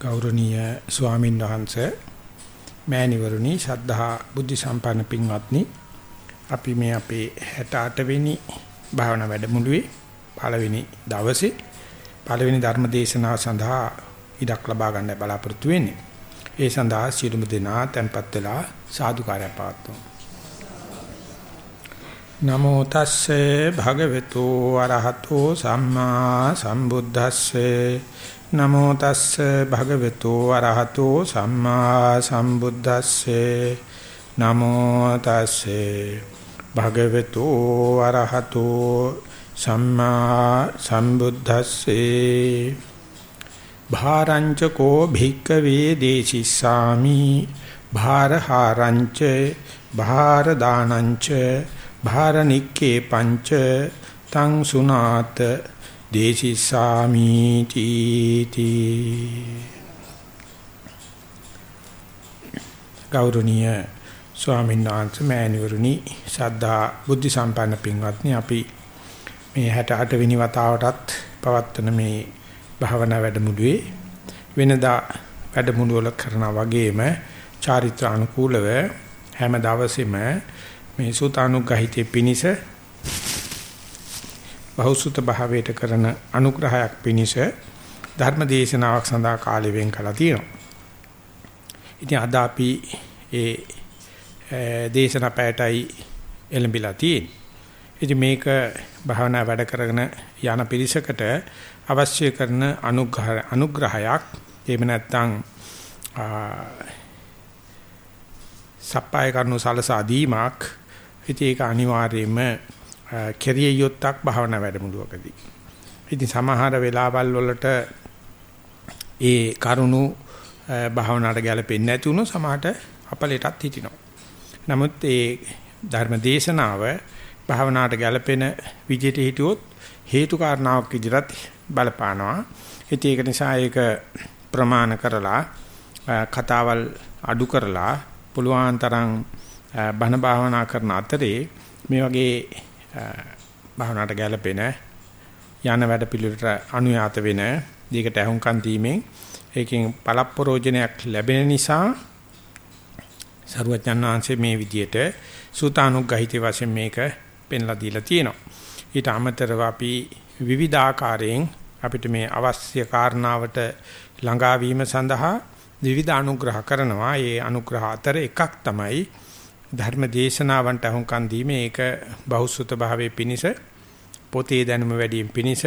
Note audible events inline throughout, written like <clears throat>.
ගෞරවනීය ස්වාමීන් වහන්සේ මෑණිවරුනි ශද්ධහා බුද්ධ සම්පන්න පින්වත්නි අපි මේ අපේ 68 වෙනි භාවනා වැඩමුළුවේ පළවෙනි දවසේ පළවෙනි ධර්ම දේශනාව සඳහා ඉඩක් ලබා ගන්න බලාපොරොත්තු වෙන්නේ. ඒ සඳහා සියලුම දෙනා tempත් වෙලා සාදුකාරය පවත්වමු. නමෝ තස්සේ භගවතු අරහතෝ සම්මා සම්බුද්දස්සේ නමෝ තස්ස භගවතු අරහතෝ සම්මා සම්බුද්දස්සේ. නමෝ තස්සේ භගවතු අරහතෝ සම්මා සම්බුද්දස්සේ. භාරංච කෝ භික්කවේ දේශිස්සාමි. භාරහාරංච භාරදානංච භාරනික්කේ පංච තං සුනාත දේශිසාමි තීති ගෞරවනීය ස්වාමීන් වහන්සේ මෑණිවරුනි ශ්‍රද්ධා බුද්ධ සම්පන්න පින්වත්නි අපි මේ 68 වෙනි වතාවටත් පවත්වන මේ භාවනා වැඩමුළුවේ වෙනදා වැඩමුළු වල කරනා වගේම චාරිත්‍ර අනුකූලව හැම දවසෙම මේ සූතානුග්‍රහිතේ පිනිස බහුසුත භාවයට කරන අනුග්‍රහයක් පිණිස ධර්ම දේශනාවක් සඳහා කාලය වෙන් කළා තියෙනවා. ඉතින් අද අපි ඒ දේශනා පැයටයි එළඹිලා තියෙන්නේ. ඉතින් මේක භාවනා වැඩ කරගෙන යන පිරිසකට අවශ්‍ය කරන අනුග්‍රහ අනුග්‍රහයක් එහෙම නැත්නම් සප්පාය කරනු සලසා දීමක් ඉතින් ඒක අනිවාර්යයෙන්ම කෙරිය යුත්තක් භාවනා වැඩමුළුවකදී. ඉතින් සමහර වෙලාවල් වලට ඒ කරුණු භාවනාවට ගැලපෙන්නේ නැති වුණොත් සමහරට අපලෙටත් හිටිනවා. නමුත් ඒ ධර්ම දේශනාව භාවනාවට ගැලපෙන විදිහට හිටියොත් හේතු කාරණාවක් විදිහට බලපානවා. ඉතින් ඒක නිසා ඒක ප්‍රමාණ කරලා කතාවල් අඩු කරලා පුළුවන් තරම් බණ භාවනා කරන අතරේ මේ වගේ භාවනාවට ගැලපෙන යන වැඩ පිළිවෙලට අනුයාත වෙන දීකට අහුම්කන් දීමෙන් ඒකෙන් පළප්පරෝජනයක් ලැබෙන නිසා සරුවචන් වහන්සේ මේ විදියට සූතානුග්‍රහිත වශයෙන් මේක පෙන්ලා දීලා තියෙනවා. ඊට අමතරව අපි විවිධාකාරයෙන් අපිට මේ අවශ්‍ය කාරණාවට ළඟා වීම සඳහා විවිධ අනුග්‍රහ කරනවා. ඒ අනුග්‍රහ අතර එකක් තමයි ධර්ම දේශනාවන්ට අහුම්කන් දීමේ ඒක බහුසුත භාවයේ පිනිස පොතේ දැනුම වැඩිම පිනිස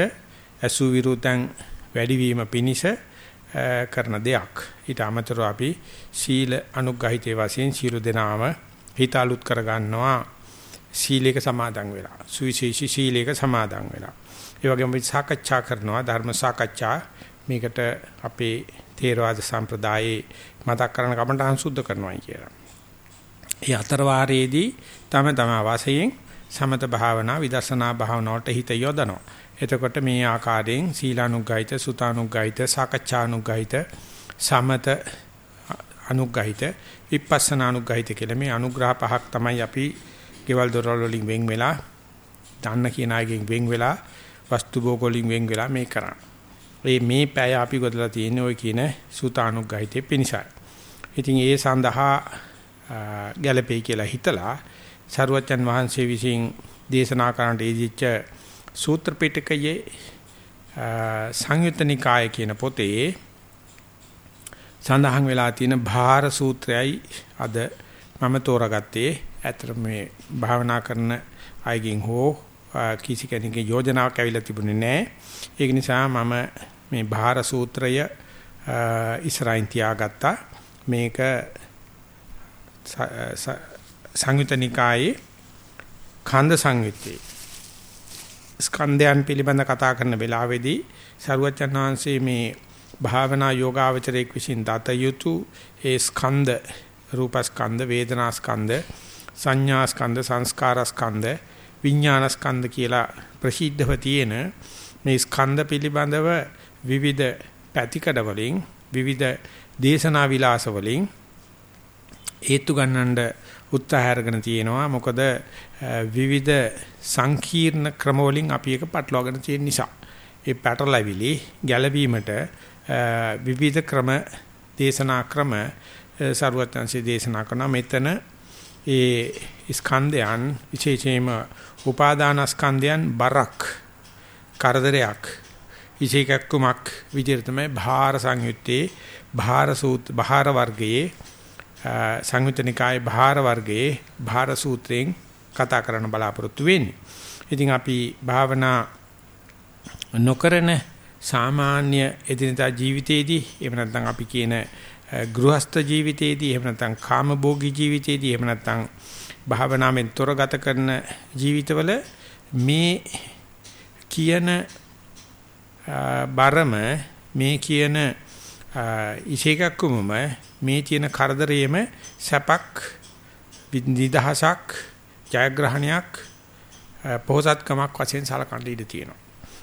අසු විරුතං වැඩිවීම පිනිස කරන දෙයක්. ඊට අමතරව අපි සීල අනුග්‍රහිතේ වශයෙන් සීල දෙනාම හිත අලුත් කර ගන්නවා සීලයක සමාදන් වෙලා. සුවිශේෂී සීලයක සමාදන් වෙලා. ඒ වගේම අපි සාකච්ඡා කරනවා ධර්ම සාකච්ඡා මේකට අපේ තේරවාද සම්ප්‍රදායේ මතක් කරන කමටහන් සුද්ධ කරනවා කියලා. ඒ අතර වාරයේදී තම තම වාසයෙන් සමත භාවනා විදර්ශනා භාවනාවට හිත යොදනවා. එතකොට මේ ආකාරයෙන් සීලානුග්ගහිත සුතානුග්ගහිත සාකච්ඡානුග්ගහිත සමත අනුග්ගහිත විපස්සනානුග්ගහිත කියලා මේ අනුග්‍රහ පහක් තමයි අපි ගෙවල් දොරවල් වලින් වෙන් වෙලා දන්න කියන අයගෙන් වෙන් වෙලා වස්තු භෝග වලින් වෙන් වෙලා මේ කරන්නේ. මේ මේ පැය අපි ගොඩලා තියෙන්නේ ওই කියන සුතානුග්ගහිතේ පිණිසයි. ඉතින් ඒ සඳහා ගැළපෙයි කියලා හිතලා සරුවච්චන් වහන්සේ විසින් දේශනා කරන්නට ඉදිච්ච සූත්‍ර පිටකයේ සංයුත්ත නිකාය කියන පොතේ සඳහන් වෙලා තියෙන භාර සූත්‍රයයි අද මම තෝරාගත්තේ. ඇත්තට මේ භාවනා කරන අයගෙන් හෝ කිසි කෙනෙකුගේ යෝජනාවක් ඇවිල්ලා තිබුණේ නැහැ. ඒක නිසා මම මේ භාර සූත්‍රය ඉස්සරහින් තියාගත්තා. මේක සංයුතනිකායේ ඛණ්ඩ සංයුත්තේ. ස්කන්ධයන් පිළිබඳ කතා කරන වෙලාවේදී සරුවචන් වහන්සේ මේ භාවනා යෝගාවචරයේ විසින් දත යුතු ඒ ස්කන්ධ රූපස්කන්ධ වේදනාස්කන්ධ සංඥාස්කන්ධ සංස්කාරස්කන්ධ විඥානස්කන්ධ කියලා ප්‍රසිද්ධව තියෙන මේ ස්කන්ධ පිළිබඳව විවිධ පැතිකඩ වලින් විවිධ දේශනා විලාස වලින් හේතු ගන්නඳ උත්සාහ අරගෙන තියෙනවා. මොකද විවිධ සංකීර්ණ ක්‍රම වලින් අපි එක පටලවාගෙන තියෙන නිසා. ඒ පැටලවිලි ගැළවීමට විවිධ ක්‍රම දේශනා ක්‍රම සරුවත්ංශයේ දේශනා කරන මෙතන ඒ ස්කන්ධයන් විශේෂයෙන්ම උපාදානස්කන්ධයන් බරක් කරදරයක් විශේෂකක්කමක් විදිහට තමයි භාර සංයුත්තේ භාර සූත් භාර වර්ගයේ සංයුතනිකායේ භාර වර්ගයේ භාර සූත්‍රයෙන් කතා කරන්න බලාපොරොත්තු වෙන්නේ. ඉතින් අපි භාවනා නොකරන සාමාන්‍ය එදිනදා ජීවිතයේදී එහෙම නැත්නම් අපි කියන ගෘහස්ත ජීවිතයේදී එහෙම නැත්නම් කාමභෝගී ජීවිතයේදී එහෙම නැත්නම් භාවනාවෙන් තොර ගත කරන ජීවිතවල මේ කියන බරම මේ කියන ඉෂේකක්කමම මේ තියෙන කරදරයේම සැපක් නිදහසක් ජයග්‍රහණයක් පොහසත්කමක් වශයෙන් සලකන්න ඉඩ තියෙනවා.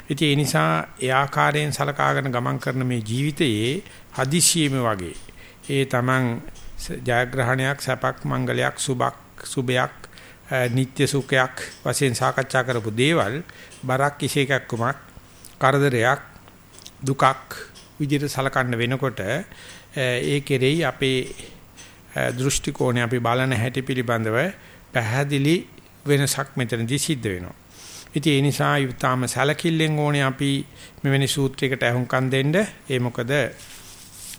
ඉතින් ඒ නිසා ඒ ආකාරයෙන් සලකාගෙන ගමන් කරන මේ ජීවිතයේ හදිසියෙම වගේ ඒ තමන් ජයග්‍රහණයක් සැපක් මංගලයක් සුබක් සුබයක් නিত্য සුඛයක් වශයෙන් සාකච්ඡා කරපු දේවල් බරක් කිසියකක්කමක් කරදරයක් දුකක් විදිහට සලකන්න වෙනකොට ඒ කෙරෙහි අපේ දෘෂ්ටි කෝණය අපි බලන හැටි පිළිබඳව පැහැදිලි වෙනසක් මෙතනදී සිද්ධ වෙනවා. ඉතින් ඒ නිසා ඊටාම සැලකිල්ලෙන් ඕනේ අපි මෙවැනි සූත්‍රයකට අහුම්කම් දෙන්න. ඒ මොකද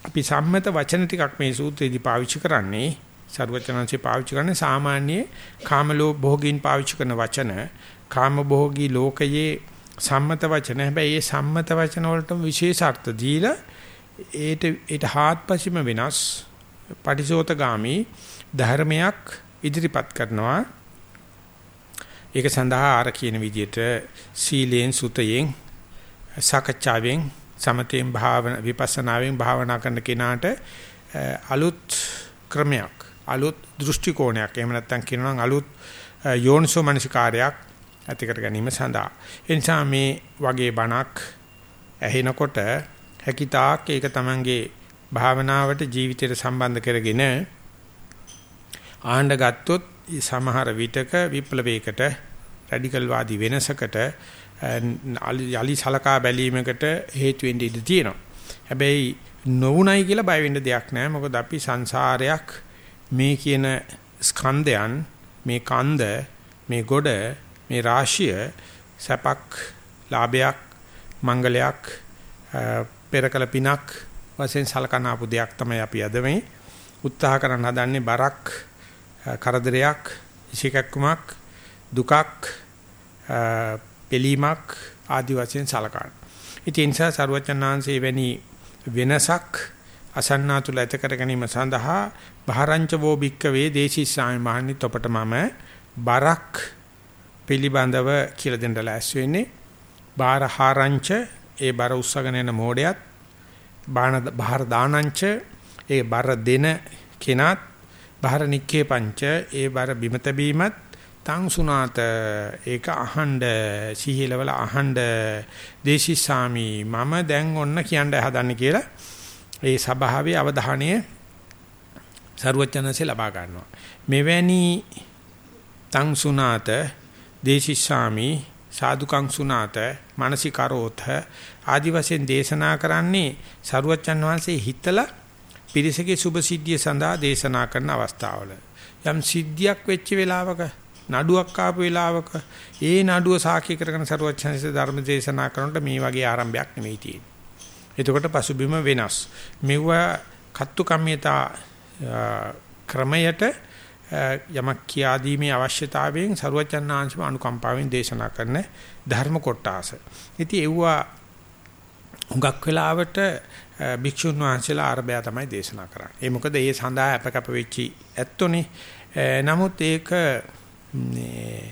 අපි සම්මත වචන ටිකක් මේ සූත්‍රයේදී පාවිච්චි කරන්නේ සරුවචනංශේ පාවිච්චි කරන්නේ සාමාන්‍ය කාමලෝ භෝගීන් පාවිච්චි කරන වචන කාම භෝගී ලෝකයේ සම්මත වචන. හැබැයි මේ සම්මත වචන වලට විශේෂ අර්ථ දීලා ඒට ඒට හාත්පසීම වෙනස් පටිසෝතගාමි ධර්මයක් ඉදිරිපත් කරනවා. ඒක සඳහා ආර කියන විදිහට සීලෙන් සුතයෙන් සකච්ඡාවෙන් සමතෙන් භාවන විපස්සනාවෙන් භාවනා කරන කෙනාට අලුත් ක්‍රමයක් අලුත් දෘෂ්ටි කෝණයක්. එහෙම නැත්නම් කියනවා අලුත් යෝනිසෝ මනසිකාරයක් ඇති කර ගැනීම සඳහා ඒ නිසා මේ වගේ බණක් ඇහෙනකොට හැකිතාක් ඒක තමංගේ භාවනාවට ජීවිතයට සම්බන්ධ කරගෙන ආහඬ ගත්තොත් සමහර විටක විප්ලවයකට රැඩිකල් වාදී වෙනසකට යලි සලකා බැලීමකට හේතු වෙන්න ඉඩ තියෙනවා. හැබැයි නොවුණයි කියලා බය වෙන්න දෙයක් නැහැ. මොකද අපි සංසාරයක් මේ කියන ස්කන්ධයන් මේ කන්ද මේ ගොඩ මේ රාශිය සැපක් ලාභයක් මංගලයක් පෙරකල පිනක් වශයෙන් සලකන ආපු දෙයක් තමයි අපි අද මේ උත්සාහ කරන්න හදන්නේ බරක් කරදරයක් ඉෂිකක්කමක් දුකක් පිළීමක් ආදි වශයෙන් සලකන. ඉතින් ඒ නිසා සරුවචනාංශේ වැනි වෙනසක් අසන්නාතුල ඇත කර ගැනීම සඳහා බහරංච වෝ භික්කවේ දේශිස්සාමි මහන්නි තොපට මම බරක් පිළිබඳව කියලා දෙන්න ලෑස්ති වෙන්නේ. බාරහාරංච ඒ බර උස්සගෙන යන මෝඩයත් බාන බාර දානංච ඒ බර දෙන කෙනත් බාර නික්කේ පංච ඒ බර බිමත බීමත් තං සුනාත ඒක අහඬ සිහිලවල අහඬ දේශිසාමි මම දැන් ඔන්න කියන්න හදන්නේ කියලා ඒ සභාවේ අවධානය ਸਰුවචනසේ ලබා ගන්නවා මෙවැනි තං සුනාත දේශිසාමි සාදුකං සුනාත මානසිකරෝත ආදි වශයෙන් දේශනා කරන්නේ ਸਰුවචන් වහන්සේ හිතලා පිරිසගේ සුභ සිද්ධිය සඳහා දේශනා කරන අවස්ථාවල යම් සිද්ධියක් වෙච්ච වෙලාවක නඩුවක් ආපු වෙලාවක ඒ නඩුව සාක්ෂි කරගෙන සරුවච්චන්සේ ධර්ම දේශනා කරනකොට මේ වගේ ආරම්භයක් නෙමෙයි තියෙන්නේ. එතකොට පසුබිම වෙනස්. මෙව කත්තු කම්මිතා ක්‍රමයට යමක් කියා දීමේ අවශ්‍යතාවයෙන් සරුවච්චන්නාංශම අනුකම්පාවෙන් දේශනා කරන ධර්ම කොටාස. ඉතින් එව්වා හුඟක් වෙලාවට භික්ෂුන් වහන්සේලා ආරබය තමයි දේශනා කරන්නේ. ඒ මොකද ඒ සඳහා අපකප වෙච්චි ඇත්තෝනේ. නමුත් ඒක මේ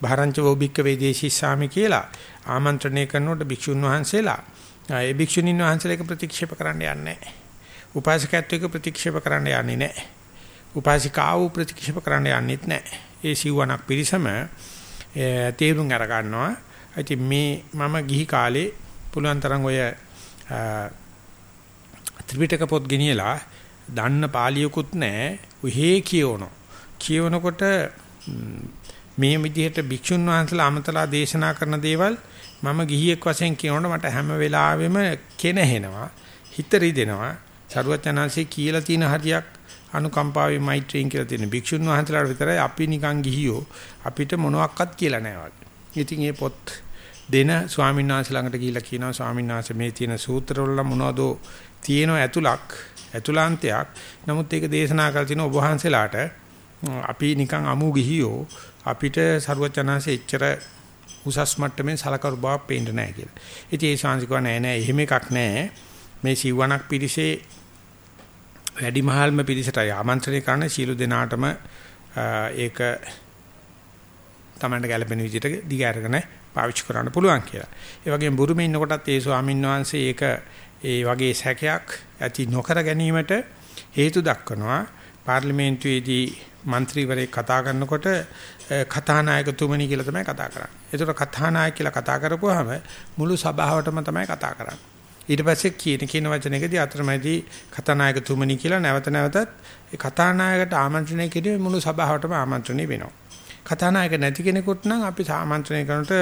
භාරංච වෝබික්ක වේදේශී සාමි කියලා ආමන්ත්‍රණය කරනකොට භික්ෂුන් වහන්සේලා ඒ භික්ෂුණීන් වහන්සේලා එක ප්‍රතික්ෂේප කරන්න යන්නේ නැහැ. උපාසකත්වයක ප්‍රතික්ෂේප කරන්න යන්නේ නැහැ. උපාසිකාව ප්‍රතික්ෂේප කරන්න යන්නේත් නැහැ. ඒ සිවණක් පිරිසම තේරුම් අර ගන්නවා. ඉතින් මේ මම ගිහි කාලේ පුළුවන් තරම් ඔය ත්‍රිපිටක පොත් ගෙනියලා දන්න පාලියකුත් නැහැ. උහේ කියවනවා. කියවනකොට මේ විදිහට භික්ෂුන් වහන්සේලා අමතලා දේශනා කරන දේවල් මම ගිහියෙක් වශයෙන් කියනකොට මට හැම වෙලාවෙම කෙනහෙනවා හිත රිදෙනවා සරුවචනාංශේ කියලා තියෙන හරියක් අනුකම්පාවේ මෛත්‍රියෙන් කියලා තියෙන භික්ෂුන් වහන්සේලාට විතරයි අපි නිකන් ගිහියෝ අපිට මොනවත් කියලා නැහැ වගේ. ඉතින් මේ පොත් දෙන ස්වාමීන් වහන්සේ ළඟට ගිහිල්ලා කියනවා ස්වාමීන් වහන්සේ මේ තියෙන සූත්‍රවල මොනවද තියෙන ඇතුලක් ඇතුලාන්තයක්. නමුත් ඒක දේශනා කරලා තින ඔබ වහන්සේලාට අපි නිකන් අමු ගිහියෝ අපිට සරුවචනාංශේ එච්චර උසස් මට්ටමේ සලකරු බවක් පේන්න නැහැ කියලා. ඉතින් ඒ ශාන්සිකව නෑ නෑ එහෙම එකක් නෑ. මේ සිවණක් පිරිසේ වැඩිමහල්ම පිරිසට ආමන්ත්‍රණය කරන සියලු දෙනාටම ඒක තමන්ට ගැළපෙන විදිහට දිග අරගෙන පාවිච්චි කරන්න පුළුවන් කියලා. ඒ වගේම බුරුමේ ඉන්නකොටත් ඒ ස්වාමීන් වහන්සේ ඒක ඒ වගේ සැකයක් ඇති නොකර ගැනීමට හේතු දක්වනවා. පාර්ලිමේන්තුවේදී മന്ത്രിවරයෙක් කතා කරනකොට කථානායකතුමනි කියලා තමයි කතා කරන්නේ. ඒතර කථානායක කියලා කතා කරපුවාම මුළු සභාවටම තමයි කතා කරන්නේ. ඊට පස්සේ කියන කියන වචනයකදී අතරමැදි කතානායකතුමනි කියලා නැවත නැවතත් ඒ කතානායකට ආමන්ත්‍රණය කිරීමේ මුළු සභාවටම ආමන්ත්‍රණය වෙනවා. කතානායක නැති කෙනෙකුට නම් අපි ආමන්ත්‍රණය කරනට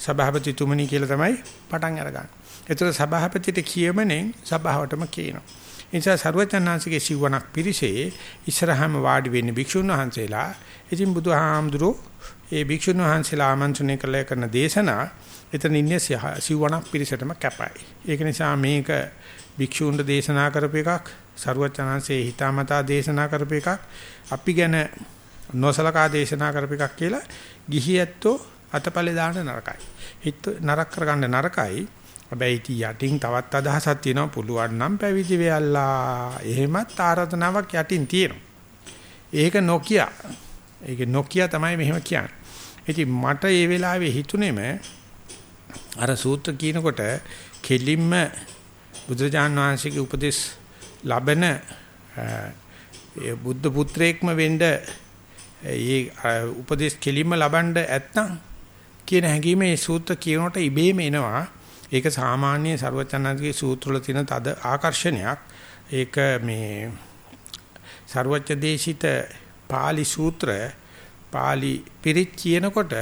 සභාපතිතුමනි කියලා තමයි පටන් අරගන්නේ. ඒතර සභාපතිට කියමනේ සභාවටම කියනවා. නිසා ਸਰවචන්නාංශගේ සිවණක් පිරිසේ ඉස්සරහම වාඩි වෙන්නේ භික්ෂුන් වහන්සේලා. ඉතින් බුදුහාමුදුරෝ ඒ භික්ෂුන් වහන්සේලා ආමන්ත්‍රණය කළ කරන දේශනා එතන ඉන්නේ සිවණක් පිරිසටම කැපයි. ඒක නිසා මේක භික්ෂුන්ට දේශනා කරපු එකක්, ਸਰවචන්නාංශේ හිතාමතා දේශනා කරපු එකක්, අපි ගැන නොසලකා දේශනා කරපු එකක් කියලා ගිහි ඇත්තෝ අතපලේ දාන්න නරකයි. හිත නරක කරගන්න නරකයි. හැබැයි ඉති යටින් තවත් අදහසක් තියෙනවා පුළුවන් නම් පැවිදි වෙයල්ලා. එහෙමත් ආරාධනාවක් යටින් තියෙනවා. ඒක නොකිය. ඒක නොකිය තමයි මෙහෙම කියන්නේ. ඉතින් මට ඒ වෙලාවේ හිතුනේම අර සූත්‍ර කියනකොට කෙලින්ම බුදුරජාන් වහන්සේගේ උපදෙස් ලබන ඒ බුද්ධ පුත්‍රයෙක්ම වෙන්න ඒ උපදෙස් කෙලින්ම ලබන්න ඇත්නම් කියන හැඟීම මේ සූත්‍ර කියනකොට ඉබේම එනවා. ඒක සාමාන්‍ය ਸਰවචනන්දගේ සූත්‍ර වල තියෙන තද ආකර්ෂණයක්. ඒක මේ ਸਰවච දේශිත පාලි සූත්‍ර පාලි පිරිත් කියනකොට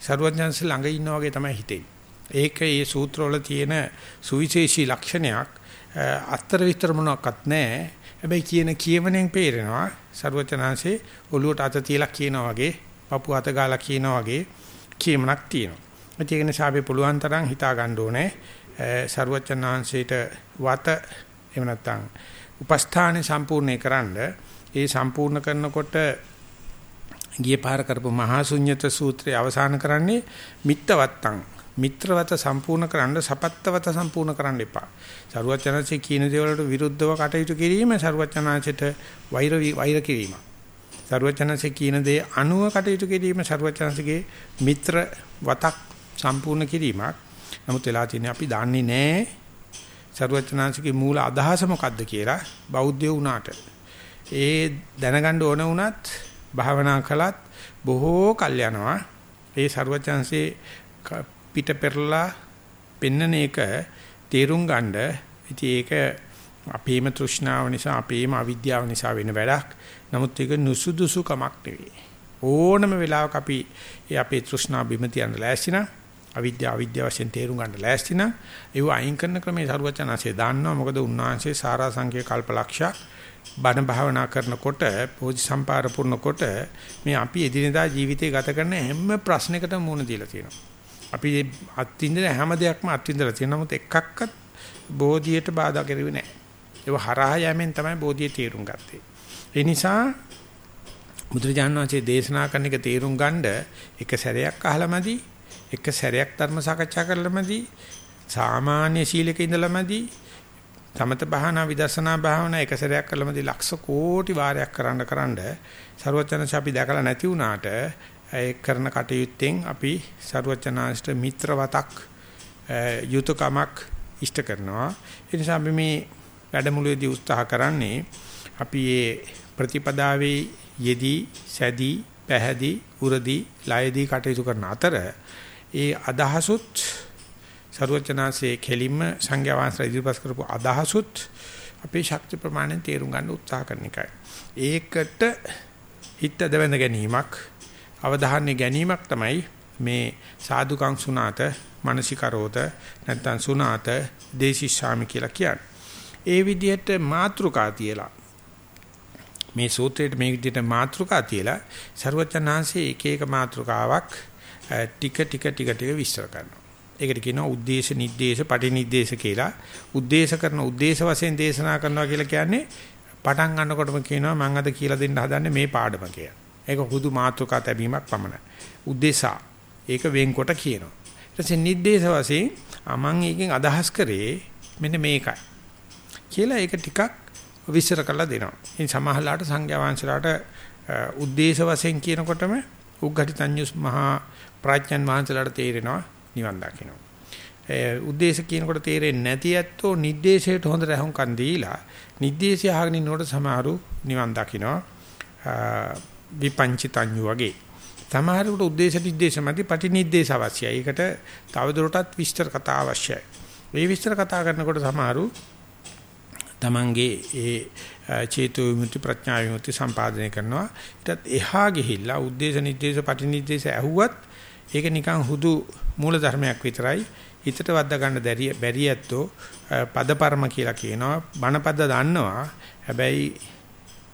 ਸਰවඥාන්සේ ළඟ ඉන්නා වගේ තමයි හිතෙන්නේ. ඒක ඒ සූත්‍රවල තියෙන සුවිශේෂී ලක්ෂණයක් අතර විතර මොනක්වත් නැහැ. හැබැයි කියන කියවණෙන් පේරෙනවා ਸਰවචනාංශේ ඔලුවට අත තියලා කියනවා වගේ, පපුව අත ගාලා කියනවා වගේ කියමනක් තියෙනවා. ඒක නිසා අපි පුළුවන් තරම් හිතා ගන්න ඕනේ ਸਰවචනාංශේට වත එහෙම නැත්නම් උපස්ථානේ සම්පූර්ණේ කරන්න ඒ සම්පූර්ණ කරනකොට ගිය පාර කරපු මහා ශුන්්‍යත සූත්‍රය අවසන් කරන්නේ මිත්තවත්තං මිත්‍රවත සම්පූර්ණ කරන්න සපත්තවත සම්පූර්ණ කරන්න එපා. සරුවචනanse කියන දේවල්ට විරුද්ධව කටයුතු කිරීම සරුවචනanseට වෛර වෛර කිරීම. සරුවචනanse කියන දේ අනුව කටයුතු කිරීම සරුවචනanseගේ මිත්‍ර වතක් සම්පූර්ණ කිරීමක්. නමුත් වෙලා තියෙන්නේ අපි දන්නේ නැහැ සරුවචනාංශිකේ මූල අදහස මොකද්ද කියලා බෞද්ධය වුණාට. ඒ දැනගන්න ඕන වුණත් භාවනා කළත් බොහෝ කල් යනවා. ඒ සරුවචනාංශේ පිට පෙරලා පෙන්නන එක තේරුම් ගන්න. ඉතින් ඒක අපේම තෘෂ්ණාව නිසා අපේම අවිද්‍යාව නිසා වෙන වැඩක්. නමුත් ඒක නුසුදුසුකමක් නෙවෙයි. ඕනම වෙලාවක අපි අපේ තෘෂ්ණා බිම තියන්න ලෑස්ති නම් අවිද්‍යාව අවිද්‍යාව වශයෙන් තේරුම් ගන්න ලෑස්ති නම් ඒව අයින් කරන ක්‍රමයේ සරුවචනාංශය දන්නවා මොකද උන්වහන්සේ සාරා සංඛ්‍ය කල්පලක්ෂයක් බණ භාවනා කරනකොට පෝජි සම්පාර පුරනකොට මේ අපි එදිනෙදා ජීවිතේ ගත කරන හැම ප්‍රශ්නයකටම මුහුණ දීලා තියෙනවා. අපි අත්විඳින හැම දෙයක්ම අත්විඳලා තියෙනවා. නමුත් එකක්වත් බෝධියට බාධා කරුවේ නැහැ. ඒව හරහා යෑමෙන් තමයි බෝධිය තේරුම් ගත්තේ. ඒ නිසා බුදුරජාණන් වහන්සේ දේශනා කරන එක තේරුම් ගන්න එක සැරයක් අහලාමදි එක සැරයක් ධර්ම සාකච්ඡා කරලමදී සාමාන්‍ය සීලක ඉඳලාමදී තමත භාවනා විදර්ශනා භාවනා එක සැරයක් කළමදී ලක්ෂ කෝටි වාරයක් කරන්න කරන්න ਸਰවචනස අපි දැකලා නැති වුණාට ඒ කරන කටයුත්තෙන් අපි සරුවචනාංශට මිත්‍රවතක් යුතුයකමක් ඉෂ්ට කරනවා. ඒ නිසා අපි මේ වැඩමුළුවේදී උත්සාහ කරන්නේ අපි මේ ප්‍රතිපදාවේ යෙදී සැදී පැහැදී උරදී ලයදී කටයුතු කරන අතර ඒ අදහසුත් සරුවචනාංශයේ කෙලින්ම සංඝයා වහන්සේලා ඉදිරිපත් කරපු අදහසුත් අපේ ශක්ති ප්‍රමාණයෙන් තේරුම් ගන්න උත්සාහ කරන එකයි. ඒකට හිත දවඳ ගැනීමක් අවධානය ගැනීමක් තමයි මේ සාදුකං සුණාත මානසිකරෝත නැත්නම් සුණාත දේශිශාමි කියලා කියන්නේ. ඒ විදිහට මාත්‍රිකා තියලා මේ සූත්‍රයේ මේ විදිහට මාත්‍රිකා තියලා ਸਰවචනාංශයේ එක එක මාත්‍රිකාවක් ටික ටික ටික ටික විස්තර කරනවා. ඒකට කියනවා උද්දේශ නිද්දේශ පටිනිද්දේශ කියලා. උද්දේශ කරන උද්දේශ වශයෙන් දේශනා කරනවා කියලා කියන්නේ පටන් ගන්නකොටම කියනවා මම අද කියලා දෙන්න හදන්නේ මේ පාඩම කියලා. ඒක හුදු මාතෘකා තැබීමක් පමණයි. උද්දේශා ඒක වෙන්කොට කියනවා. ඊට පස්සේ නිද්දේශ වශයෙන් මම එකෙන් අදහස් කරේ මෙන්න මේකයි. කියලා ඒක ටිකක් විස්තර කරලා දෙනවා. ඉතින් සමහරලාට සංඥා වංශලාට උද්දේශ වශයෙන් කියනකොටම උග්ගටිතඤ්ඤුස් මහා ප්‍රඥන් වංශලාට තේරෙනවා නිවන් දකින්න. උද්දේශ කියනකොට තේරෙන්නේ නැති ඇත්තෝ නිද්දේශයට හොඳට අහුම්කන් දීලා නිද්දේශය අහගෙන ඉන්නකොට සමහරු නිවන් දකින්න. විපංචිතඤ්ඤු වගේ. තමාරුට උද්දේශ නිर्देश මැදි පටිනිर्देश අවශ්‍යයි. ඒකට තවදුරටත් විස්තර කතා අවශ්‍යයි. මේ විස්තර කතා කරනකොට සමහරු තමන්ගේ ඒ චේතු විමුක්ති ප්‍රඥා විමුක්ති සම්පාදනය කරනවා. ඊටත් එහා ගිහිල්ලා උද්දේශ නිर्देश පටිනිर्देश ඇහුවත් ඒක නිකන් හුදු මූල ධර්මයක් විතරයි. හිතට වද්දා ගන්න දැරිය බැරි ඇත්තෝ පදපර්ම කියලා කියනවා. බණපද දන්නවා. හැබැයි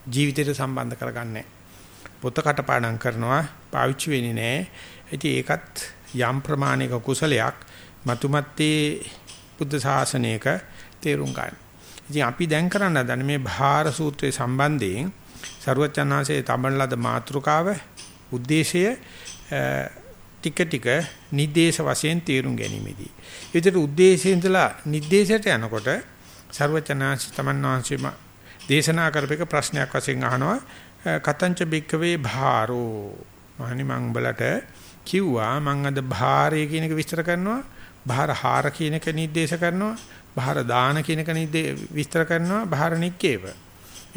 ජීවිතයට සම්බන්ධ කරගන්නේ නැහැ. පොත කටපාඩම් කරනවා පාවිච්චි වෙන්නේ නැහැ. ඉතින් ඒකත් යම් ප්‍රමාණයක කුසලයක් මතුමත්තේ බුද්ධ ශාසනයක තේරුම් ගන්න. ඉතින් අපි දැන් කරන්න හදන්නේ මේ භාර සූත්‍රයේ සම්බන්ධයෙන් ਸਰුවචනාංශයේ තමන් ලද මාතෘකාව ಉದ್ದೇಶය ටික ටික නිදේශ වශයෙන් තේරුම් ගැනීමේදී. ඒකට ಉದ್ದೇಶය ඉඳලා නිදේශයට යනකොට ਸਰුවචනාංශ තමන් වහන්සේම දේශනා කරපේක ප්‍රශ්නයක් වශයෙන් අහනවා කතංච බික්කවේ භාරෝ. මහනි මං උඹලට කිව්වා මං අද භාරය කියන එක විස්තර කරනවා භාරහාර කියන එක නිर्देश කරනවා භාර දාන කියන එක විස්තර කරනවා භාරනික්කේව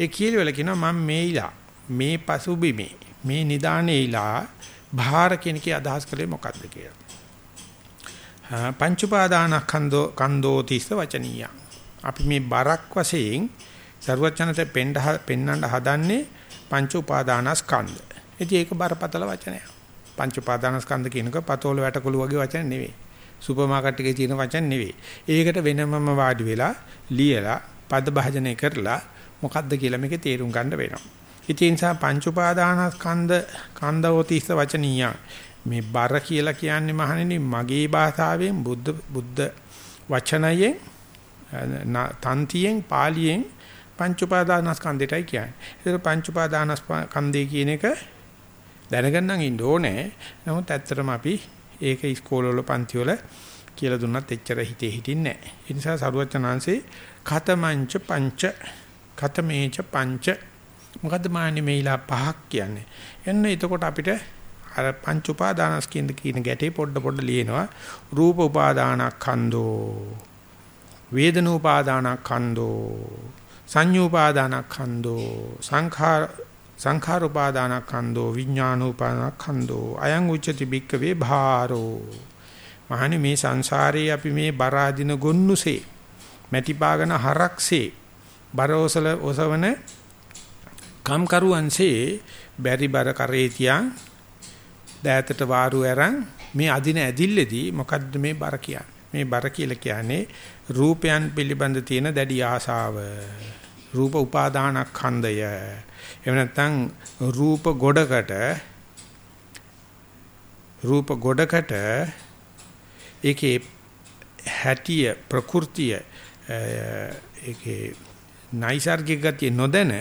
ඒ කියලවල කියනවා මම මේයිලා මේ පසුබිමේ මේ නිදානේයිලා භාර කියන කේ අදහස් කළේ මොකද්ද කියලා. පංචඋපාදාන කන්දෝ කන්දෝ තිස්ස වචනීය. අපි මේ බරක් වශයෙන් සර්වචනත පෙන්නහා පෙන්නන්න හදන්නේ පංච උපාදානස්කන්ධ. ඉතින් ඒක බරපතල වචනයක්. පංච උපාදානස්කන්ධ කියනක පතෝල වැටකොළු වගේ වචන නෙවෙයි. සුපර් මාකට් එකේ තියෙන වචන නෙවෙයි. ඒකට වෙනමම වාඩි වෙලා ලියලා පද භාජනය කරලා මොකද්ද කියලා මේකේ තේරුම් ගන්න වෙනවා. ඉතින් නිසා පංච උපාදානස්කන්ධ කන්දෝතිස්ස වචනීය මේ බර කියලා කියන්නේ මහණෙනි මගේ භාෂාවෙන් බුද්ධ බුද්ධ වචනයෙන් තන්තියෙන් පාලියෙන් පංච උපාදානස්කන්ධයටයි කියන්නේ. ඒක පංච උපාදානස්කන්ධය කියන එක දැනගන්නන් ඉන්න ඕනේ. නමුත් ඇත්තටම අපි ඒක ඉස්කෝලවල පන්ති වල කියලා දුන්නත් එච්චර හිතේ හිටින්නේ නැහැ. ඒ නිසා සරුවචනාංශේ කතමංච පංච කතමේච පංච මොකද්ද මාන්නේ මේලා පහක් කියන්නේ. එන්න එතකොට අපිට අර පංච උපාදානස්කන්ධ කියන ගැටේ පොඩ පොඩ ලියනවා. රූප උපාදානස්කන්ධෝ වේදනෝපාදානස්කන්ධෝ සංඤ්ඤෝපාදානස්කන්ධෝ සංඛාර සංඛාරෝපාදානස්කන්ධෝ විඥානෝපාදානස්කන්ධෝ අයං උච්චති බික්කවේ භාරෝ. මහණි මේ සංසාරේ අපි මේ බරාදින ගොන්නුසේ මැටි පාගන හරක්සේ බරෝසල ඔසවන කම්කරුවන්සේ බැරි බර කරේ තියන් දෑතට වාරු ඇරන් මේ අදින ඇදිල්ලේදී මොකද්ද මේ බර කියන්නේ? මේ බර කියලා කියන්නේ රූපයන් පිළිබඳ තියෙන දැඩි ආශාව රූප උපාදානස්කන්ධය එහෙම නැත්නම් රූප ගොඩකට රූප ගොඩකට ඒකේ හැටිය ප්‍රകൃතිය ඒකේ නයිසර්ගික ගතිය නොදැන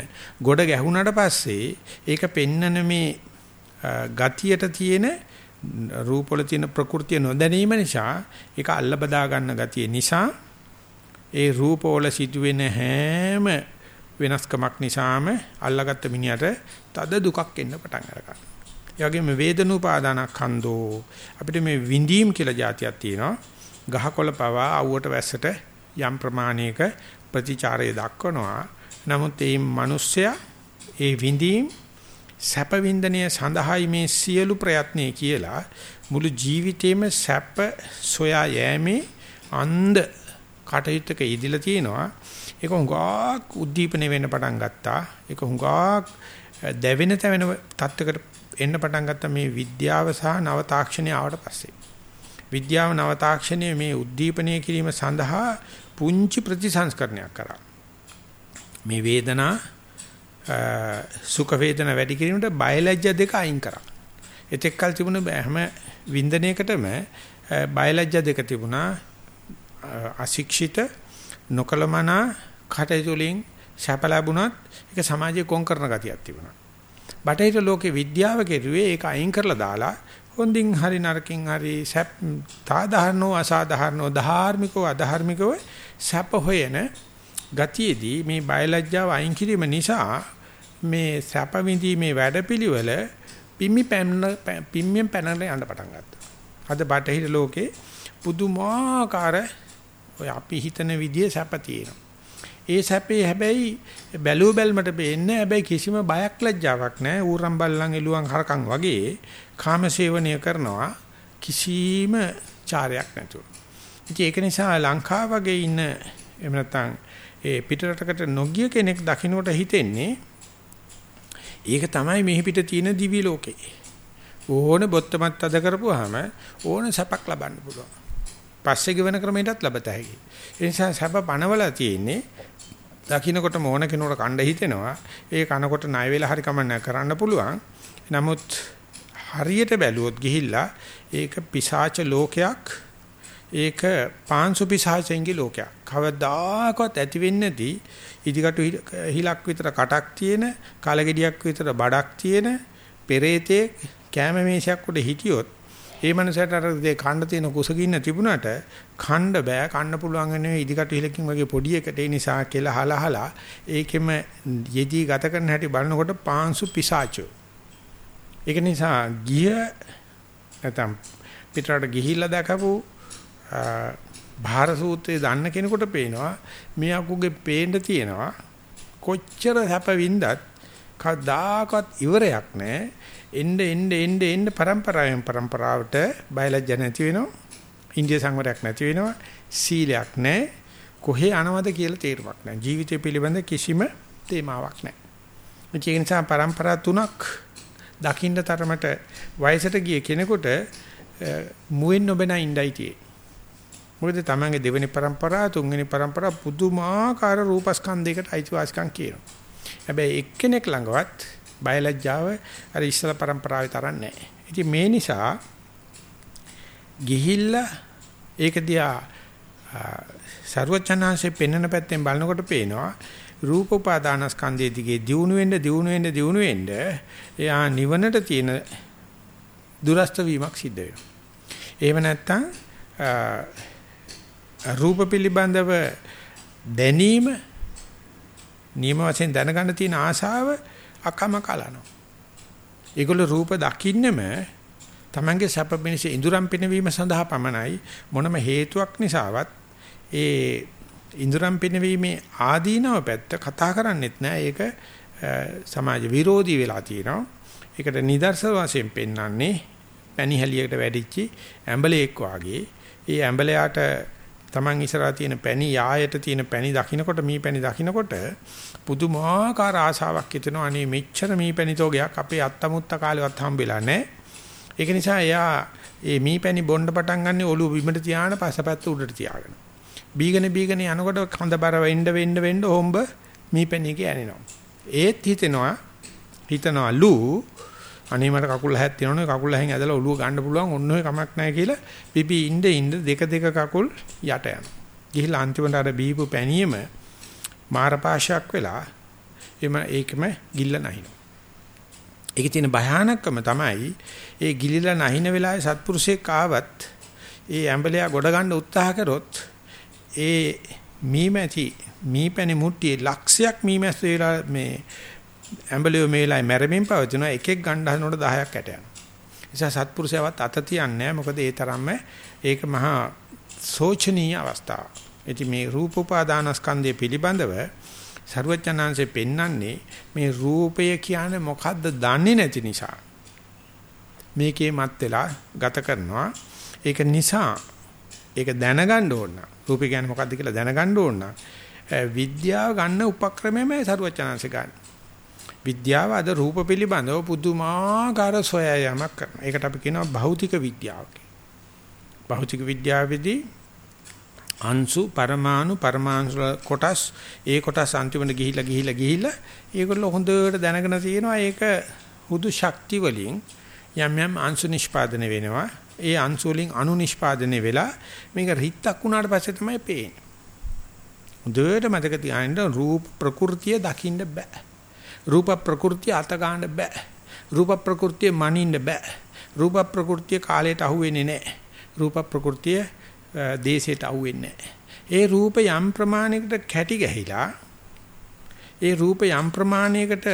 ගොඩ ගැහුණාට පස්සේ ඒක පෙන්නන මේ ගතියට තියෙන රූපවල තියෙන ප්‍රകൃතිය නොදැනීම නිසා ඒක අල්ල බදා ගන්න ගතිය නිසා ඒ රූපවල සිදුවෙන හැම වෙනස්කමක් නිසාම අල්ලගත්ත මිනිහට තද දුකක් එන්න පටන් අරගන්නවා. ඒ වගේම වේදනෝපාදානස්කන්ධෝ අපිට මේ විඳීම් කියලා જાතියක් තියෙනවා. ගහකොළ පවා අවුවට වැස්සට යම් ප්‍රමාණයක ප්‍රතිචාරය දක්වනවා. නමුත් මේ මිනිස්සයා ඒ විඳීම් සැප වින්දනය සඳහායි මේ සියලු ප්‍රයත්නේ කියලා මුළු ජීවිතේම සැප සොයා යෑමේ අන්ධ කටයුත්තක යෙදিলা තියෙනවා. ඒක හුඟක් උද්දීපන වෙන්න පටන් ගත්තා. ඒක හුඟක් දැවෙන තැවෙන තත්වයකට එන්න පටන් ගත්ත මේ විද්‍යාව සහ නව තාක්ෂණය ආවට පස්සේ. විද්‍යාව නව තාක්ෂණය මේ උද්දීපනය කිරීම සඳහා පුංචි ප්‍රතිසංස්කරණයක් කරා. මේ වේදනා සුඛ වේදනා වැඩි කිරීමට බයලජ්‍ය දෙක අයින් කරා. එතෙක් කල තිබුණ හැම වින්දනයකටම බයලජ්‍ය දෙක තිබුණා. අශික්ෂිත නොකලමනා කටයුතු වලින් සැප ලැබුණත් ඒක සමාජයේ කොන් කරන ගතියක් තිබුණා. බටහිර ලෝකේ විද්‍යාව කෙරුවේ ඒක අයින් කරලා දාලා හොඳින් හරි නරකින් හරි සැප සාධාරණව අසාධාරණව ධාර්මිකව අධාර්මිකව සැප හොයන ගතියේදී මේ බයලජ්ජාව අයින් කිරීම නිසා මේ සැප විඳීමේ වැඩපිළිවෙල පිම්මි පැන්න පිම්මියෙන් පැනලා යන්න පටන් ගත්තා. අද බටහිර ලෝකේ පුදුමාකාර ඔය අපි හිතන විදිහේ සැප තියෙනවා. ඒ සැපේ හැබැයි බැලුව බැලමට පේන්නේ හැබැයි කිසිම බයක් ලැජ්ජාවක් නැහැ. ඌරම් බල්ලන් එළුවන් හරකන් වගේ කාමසේවනය කරනවා කිසිම චාරයක් නැතුව. ඉතින් ඒක නිසා ලංකාව වගේ ඉන්න එහෙම නැත්නම් ඒ පිටරටකට නොගිය කෙනෙක් දකින්නට හිතෙන්නේ ඒක තමයි මෙහි පිට තියෙන දිවි ලෝකේ. ඕන බොත්තමත් අද කරපුවාම ඕන සැපක් ලබන්න පුළුවන්. පස්සේ ගෙවන ක්‍රමයටත් ලබත හැකියි. ඒ නිසා සැප පණවලා තියෙන්නේ දකින්නකොට මොන කෙනෙකුට කණ්ඩ හිතෙනවා. ඒ කනකොට ණය වෙලා හරි කමන්න කරන්න පුළුවන්. නමුත් හරියට බැලුවොත් ගිහිල්ලා ඒක පිසාච ලෝකයක්. ඒක පාංශු පිසාචෙන්ගේ ලෝකයක්. කවදාකවත් ඇති වෙන්නේ නැති ඉදිකටු හිලක් විතර කටක් තියෙන, කලගෙඩියක් විතර බඩක් තියෙන, පෙරේතේ කැම මේසයක් උඩ හිටියොත් ඒ මනසට අර දේ කන්න තියෙන කුසගින්න තිබුණාට කන්න බෑ. කන්න පුළුවන් නෙවෙයි ඉදිකට ඉලකින් වගේ පොඩි එකට ඒ නිසා කියලා හලහලා ඒකෙම යෙදී ගත කරන හැටි බලනකොට පාංශු පිසාචෝ. ඒක නිසා ගිය නැතම් පිටරට ගිහිල්ලා දැකපු භාර සූත්‍රයේ දන්න කෙනෙකුට පේනවා මේ අකුගේ පේන්න තියෙනවා කොච්චර හැප වින්දත් කවදාකවත් ඉවරයක් නැහැ එන්න එන්න එන්න එන්න પરම්පරාවෙන් પરම්පරාවට බයලජ්ජ නැති වෙනවා. ඉන්දිය සංවරයක් නැති වෙනවා. සීලයක් නැහැ. කොහේ අනවද කියලා තේරුමක් නැහැ. ජීවිතය පිළිබඳ කිසිම තේමාවක් නැහැ. මේ නිසා પરම්පරා තුනක් දකින්න තරමට වයසට ගිය කෙනෙකුට මුවෙන් නොබෙනා ඉඳයි tie මොකද තමන්ගේ දෙවෙනි પરම්පරාව තුන්වෙනි પરම්පරාව පුදුමාකාර රූපස්කන්ධයකට අයිතිවාසිකම් කියනවා. හැබැයි එක්කෙනෙක් ළඟවත් බයලජ්ජාව අර ඉස්සල પરම්පරාවේ තරම් නැහැ. ඉතින් මේ නිසා ගිහිල්ලා ඒක දිහා ਸਰවචනාංශේ පෙන්වන පැත්තෙන් බලනකොට පේනවා රූප උපාදානස්කන්ධයේ දිගේ දියුණු වෙන්න දියුණු වෙන්න දියුණු වෙන්න එයා නිවනට තියෙන දුරස්ත වීමක් සිද්ධ වෙනවා. එහෙම නැත්නම් රූප පිළිබඳව දැනීම නියම වශයෙන් දැනගන්න තියෙන ආශාව අකම කලනවා. ඒගොල්ලෝ රූප දකින්නෙම Tamange සැප පිණිස ඉඳුරම් පිනවීම සඳහා පමණයි මොනම හේතුවක් නිසාවත් ඒ ඉඳුරම් පිනවීමේ ආදීනව පැත්ත කතා කරන්නෙත් නෑ ඒක සමාජ විරෝධී වෙලා තියෙනවා. ඒකට නිදර්ශන වශයෙන් පෙන්වන්නේ පැණිහැලියකට වැඩිච්චි ඇඹලෙක් වාගේ. ඒ ඇඹලයාට Taman ඉස්සරහා තියෙන පැණි යායට තියෙන පැණි දකින්නකොට මේ පැණි දකින්නකොට පුදුමාකාර ආශාවක් හිතෙනවා අනේ මෙච්චර මීපැණි තෝගයක් අපේ අත්තමුත්ත කාලෙවත් හම්බෙලා නැහැ. ඒක නිසා එයා මේ මීපැණි බොණ්ඩ පටන් ගන්න ඔළුව බිමට තියාන පසපැත්ත උඩට තියාගෙන. බීගෙන බීගෙන යනකොට කඳබර වෙන්න වෙන්න වෙන්න හොම්බ මීපැණි කියනවා. ඒත් හිතෙනවා හිතනවලු අනේ මට කකුල් හැක් තියෙනවනේ කකුල් හැෙන් ඇදලා ඔළුව ගන්න පුළුවන් ඔන්න ඔය කමක් නැහැ කියලා පිපි ඉන්න ඉන්න දෙක දෙක කකුල් යට යනවා. ගිහිල්ලා අන්තිමට අර බීපු පැණියෙම මාරපාශයක් වෙලා එම ඒකම ගිල්ල නැහිනවා. ඒකේ තියෙන භයානකම තමයි ඒ ගිලිලා නැහින වෙලාවේ සත්පුරුෂයෙක් ආවත් ඒ ඇඹලයා ගොඩ ගන්න උත්සාහ කරොත් ඒ මීමැති මීපැණි මුට්ටියේ ලක්ෂයක් මීමැස් වේලා මේ ඇඹලියෝ මේ වෙලාවේ මැරෙමින් පවතිනවා එකෙක් ගණ්ඩ හදනකොට 10ක් ඇට යනවා. නිසා සත්පුරුෂයවත් අත තියන්නේ මොකද ඒ තරම්ම ඒක මහා සෝචනීය අවස්ථාවක්. ඉතින් මේ රූප උපාදානස්කන්ධය පිළිබඳව ਸਰුවචනාංශේ පෙන්වන්නේ මේ රූපය කියන්නේ මොකද්ද දන්නේ නැති නිසා. මේකේ මත් වෙලා ගත කරනවා. ඒක නිසා ඒක දැනගන්න ඕන. රූපය කියන්නේ මොකද්ද කියලා දැනගන්න ඕන. විද්‍යාව ගන්න උපක්‍රමයමයි ਸਰුවචනාංශේ ගන්නේ. විද්‍යාව අද රූප පිළිබඳව පුදුමාකාර සොයායමක් කරනවා. ඒකට අපි කියනවා භෞතික විද්‍යාව භෞතික විද්‍යාවේදී අංශු පරමාණු පරමාණු කොටස් ඒ කොටස් අන්තිමට ගිහිලා ගිහිලා ගිහිලා ඒගොල්ලෝ හොඳට දැනගෙන තියෙනවා. ඒක හුදු ශක්ති වලින් යම් යම් අංශු නිෂ්පාදනය වෙනවා. ඒ අංශු වලින් අණු නිෂ්පාදනය වෙලා මේක රිත්තක් වුණාට පස්සේ තමයි පේන්නේ. හොඳට මතක තියාගන්න රූප ප්‍රകൃතිය දකින්න බෑ. රූප ප්‍රകൃතිය අත ගන්න බෑ. රූප ප්‍රകൃතිය මනින්න බෑ. රූප ප්‍රകൃතිය කාලයට අහුවෙන්නේ නැහැ. රූප ප්‍රകൃතිය දේශයට අහුවෙන්නේ නැහැ. ඒ රූප යම් ප්‍රමාණයකට කැටි ගැහිලා ඒ රූප යම් ප්‍රමාණයකට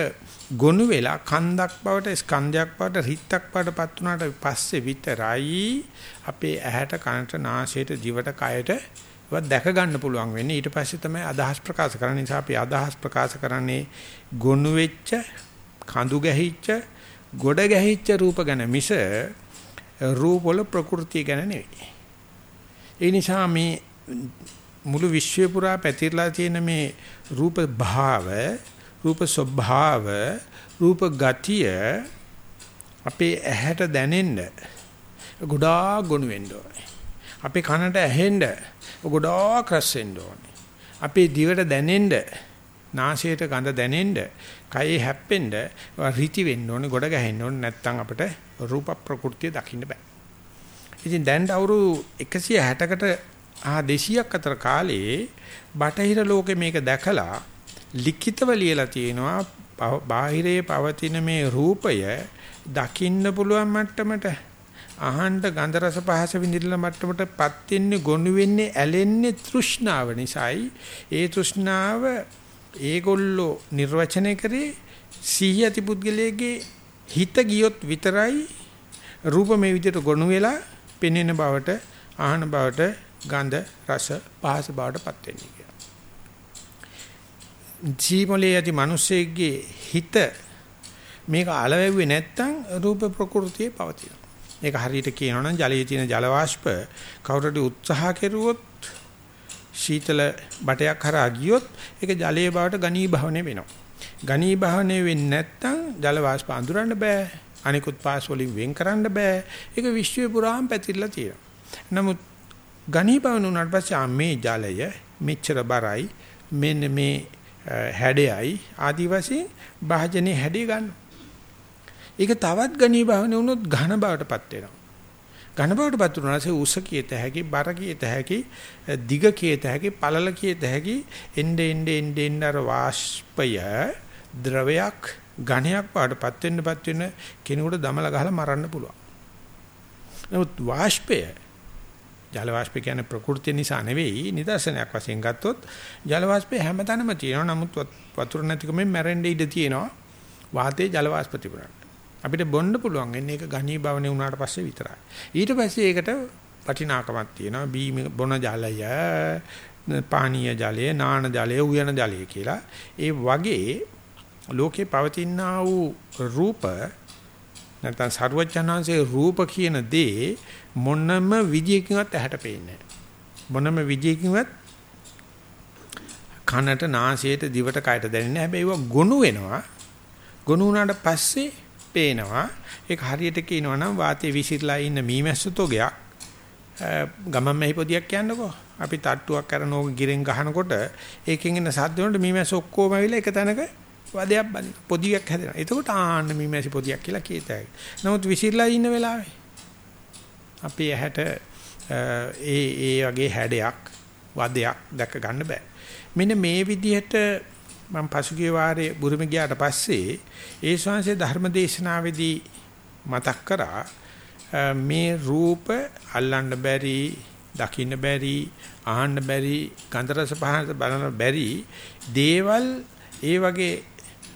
ගොනු වෙලා කන්දක් බවට ස්කන්ධයක් බවට රිත්තක් බවටපත් උනාට පස්සේ විතරයි අපේ ඇහැට කනට නාසයට දිවට කයට ඒවා දැක ගන්න පුළුවන් වෙන්නේ. ඊට පස්සේ තමයි අදහස් ප්‍රකාශ කරන්න. නිසා අපි අදහස් ප්‍රකාශ කරන්නේ ගොනු වෙච්ච කඳු ගැහිච්ච ගොඩ ගැහිච්ච රූප ගැන මිස රූප වල ප්‍රകൃතිය ගැන නෙවෙයි. ඒ නිසා මේ මුළු විශ්වය පුරා පැතිරලා තියෙන මේ රූප භාව, රූප ස්වභාව, රූප ගතිය අපේ ඇහැට දැනෙන්න ගොඩාක් ගොනු වෙන්න ඕනේ. අපේ කනට ඇහෙන්න ගොඩාක් රස වෙන්න ඕනේ. අපේ දිවට දැනෙන්න, නාසයට ගඳ දැනෙන්න, කයේ හැප්පෙන්න රීති වෙන්න ඕනේ, ගොඩ ගැහෙන්න ඕනේ. නැත්නම් අපිට රූප ප්‍රകൃතිය දකින්න බෑ. ඉතින් දැන් අවුරුදු 160කට ආ 200ක් අතර කාලේ බටහිර ලෝකෙ මේක දැකලා ලිඛිතව ලියලා තියෙනවා බාහිරයේ පවතින මේ රූපය දකින්න පුළුවන් මට්ටමට අහන්න ගන්ධ රස පහස විඳින්න මට්ටමටපත් වෙන්නේ ගොනු වෙන්නේ ඇලෙන්නේ තෘෂ්ණාව නිසායි ඒ තෘෂ්ණාව ඒගොල්ලෝ නිර්වචනය කරේ සිහියති පුද්ගලයේ හිත ගියොත් විතරයි රූප මේ විදිහට ගොනු වෙලා පෙනෙන බවට, ආහන බවට, ගඳ, රස, පහස බවට පත් වෙන්නේ කියලා. ජීමලේ යටි මිනිස්සෙගේ හිත මේක අලවැව්වේ නැත්තම් රූප ප්‍රകൃතියේ පවතිනවා. ඒක හරියට කියනවා නම් ජලයේ තියෙන ජල වාෂ්ප කවුරුරි උත්සාහ කෙරුවොත් සීතල බටයක් හරහා ගියොත් ඒක ජලයේ බවට ගණීභවණය වෙනවා. ගණීභවණය වෙන්නේ නැත්තම් ජල වාෂ්ප අඳුරන්න බෑ. අනිකුත් පාස් වලින් වෙන් කරන්න බෑ. ඒක විශ්වය පුරාම පැතිරලා තියෙනවා. නමුත් ගණීපවන උනාට පස්සේ මේ ජලය මෙච්චර බරයි මෙන්න මේ හැඩයයි ආදිවාසී භාජනේ හැඩය ගන්න. ඒක තවත් ගණීභවන වුණොත් ඝන බවටපත් වෙනවා. ඝන බවටපත් වුණාසේ උස කීත හැකි බර කීත හැකි දිග කීත හැකි පළල කීත හැකි එnde ende ende ende අර වාෂ්පය ද්‍රවයක් ඝණයක් පාටපත් වෙන්නපත් වෙන කෙනෙකුට දමල ගහලා මරන්න පුළුවන්. නමුත් වාෂ්පය ජල වාෂ්පය කියන්නේ ප්‍රകൃතිය නිසා නෙවෙයි නිදර්ශනයක් වශයෙන් ගත්තොත් ජල වාෂ්පය හැමතැනම තියෙනවා. නමුත් වතුර නැතිකමෙන් මැරෙන්න ඉඩ තියෙනවා. වාතයේ ජල වාෂ්ප තිබුණාට. අපිට බොන්න පුළුවන් එන්නේ ඒක ඝනී භවනේ වුණාට පස්සේ විතරයි. ඊට පස්සේ ඒකට වටිනාකමක් තියෙනවා. බීම බොන ජලය, පානීය ජලය, නාන ජලය, උයන ජලය කියලා. ඒ වගේ ලෝකේ පවතිනා වූ රූප නැත්නම් සර්වඥාන්සේ රූප කියන දේ මොනම විදියකින්වත් ඇහැට පේන්නේ මොනම විදියකින්වත් කනට නාසයට දිවට කයට දැනෙන්නේ හැබැයි ඒවා ගොනු වෙනවා ගොනු වුණාට පස්සේ පේනවා ඒක හරියට කියනවා නම් වාතයේ විසිරලා ඉන්න මීමැස්ස තොගයක් ගමන් මෙහි පොදියක් කියන්නකෝ අපි තට්ටුවක් කරන ඕක ගිරෙන් ගහනකොට ඒකෙන් එන සද්ද වලට මීමැස්ස ඔක්කොම ඇවිල්ලා එක තැනක වදයක් බඳින පොදියක් හැදෙනවා. එතකොට ආන්න මීමැසි පොදියක් කියලා කියතයි. නමුත් විසිරලා ඉන්න වෙලාවේ අපි ඇහැට ඒ ඒ වගේ හැඩයක් වදයක් දැක ගන්න බෑ. මෙන්න මේ විදිහට මම පසුගිය වාරේ බුරුම ගියාට පස්සේ ඒ ශාංශයේ ධර්මදේශනාවේදී මතක් කරා මේ රූප අල්ලන්න බැරි දකින්න බැරි ආහන්න බැරි ගන්ධ රස පහස බලන්න බැරි දේවල් ඒ වගේ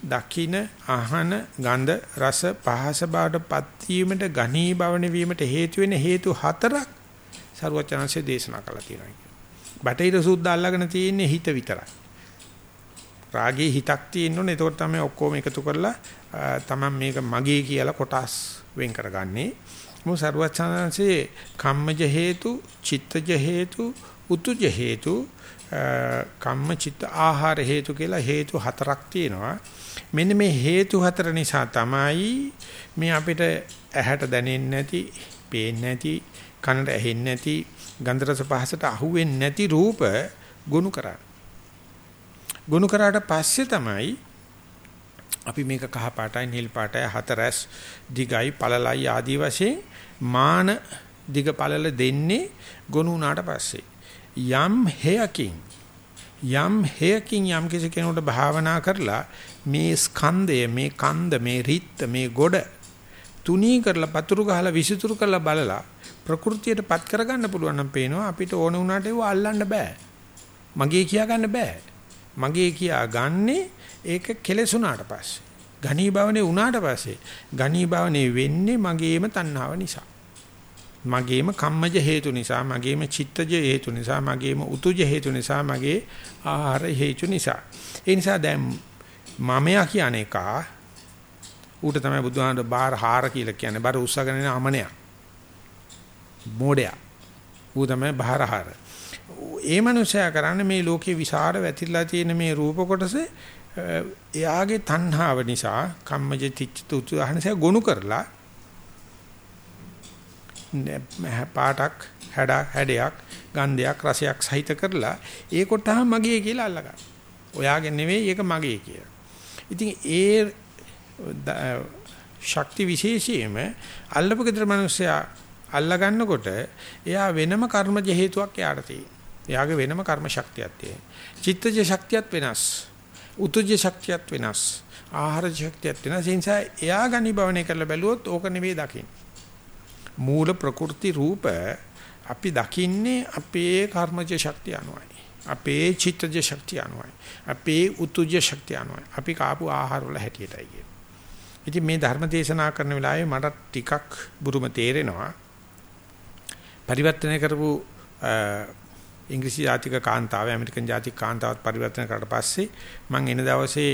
දකින අහන ගඳ රස පහස බාටපත් වීමට ගණී බවණ වීමට හේතු වෙන හේතු හතරක් සරුවචනanse දේශනා කළා තියෙනවා කියන්නේ. බටහිර සුද්ධ අල්ලගෙන තියෙන්නේ හිත විතරයි. රාගයේ හිතක් තියෙන්න ඕනේ. ඒකෝට තමයි ඔක්කොම එකතු කරලා තමන් මේක මගේ කියලා කොටස් වෙන් කරගන්නේ. මොහොත සරුවචනanse කම්මජ හේතු, චිත්තජ හේතු, උතුජ හේතු කම්ම චිත්ත ආහාර හේතු කියලා හේතු හතරක් තියෙනවා. මෙන්න මේ හේතු හතර නිසා තමයි මේ අපිට ඇහැට දැනෙන්නේ නැති, පේන්නේ නැති, කනට ඇහෙන්නේ නැති, ගන්ධ රස පහසට අහුවෙන්නේ නැති රූප ගොනු කරන්නේ. ගොනු කරාට පස්සේ තමයි අපි මේක කහ පාටයි නිල් පාටයි හතරස් දිගයි පළලයි ආදී වශයෙන් මාන දිග පළල දෙන්නේ ගොනු වුණාට පස්සේ. යම් හේයකින් යම් හේයකින් යම් කිසි කෙනෙකුට භාවනා කරලා මේ ස්කන්ධය මේ කන්ද මේ රිත්ත මේ ගොඩ තුනී කරලා පතුරු ගහලා විසිතුරු කරලා බලලා ප්‍රകൃතියටපත් කරගන්න පුළුවන් නම් පේනවා අපිට ඕන වුණාට ඒව අල්ලන්න බෑ. මගේ කියා ගන්න බෑ. මගේ කියා ගන්නේ ඒක කෙලෙසුණාට පස්සේ. ගණී භවනේ වුණාට පස්සේ. ගණී භවනේ වෙන්නේ මගේම තණ්හාව නිසා. මගේම කම්මජ හේතු නිසා මගේම චිත්තජ හේතු නිසා මගේම උතුජ හේතු නිසා මගේ ආහාර හේතු නිසා. ඒ නිසා දැන් මමයා කියන එක ඌට තමයි බුදුහාමර බාහිර හාර කියලා කියන්නේ. බර උස්සගෙන යන අමනයා. මෝඩයා. ඌ තමයි බාහිර හාර. ඒ මනුස්සයා කරන්නේ මේ ලෝකේ විසරද වැතිරලා තියෙන මේ රූප කොටස එයාගේ තණ්හාව නිසා කම්මජ තිච්ච උතුහනස ගොනු කරලා පාටක් හැඩක් හැඩයක් ගන්ධයක් රසයක් සහිත කරලා ඒ කොටහ මගේ කියලා අල්ලගන්න. ඔයාගේ නෙවෙයි ඒක මගේ කියලා. ඉතින් ඒ ශක්ති විශේෂයෙන්ම අල්ලපු gedර මිනිස්සයා අල්ලා ගන්නකොට එයා වෙනම කර්මජ හේතුවක් එයාට තියෙනවා. එයාගේ වෙනම කර්ම ශක්තියක් තියෙනවා. චිත්තජ ශක්තියත් වෙනස්. උතුජ ශක්තියත් වෙනස්. ආහාර ශක්තියත් වෙනස්. ඒ නිසා එයා ගනිභවණය කරලා බැලුවොත් ඕක නෙවෙයි දකින්නේ. මූල ප්‍රකෘති රූප අපි දකින්නේ අපේ කර්මජ ශක්තිය අනුවයි. අපේ චිත්තජ ශක්තිය අනුවයි. අපේ උතුජ ශක්තිය අනුවයි. අපි කාපු ආහාර වල හැටියටයි කියන්නේ. ඉතින් මේ ධර්ම දේශනා කරන වෙලාවේ මට ටිකක් බුරුම තේරෙනවා. පරිවර්තනය කරපු ඉංග්‍රීසි ජාතික කාන්තාව ඇමරිකන් ජාතික කාන්තාවත් පරිවර්තන කරලා පස්සේ මම එන දවසේ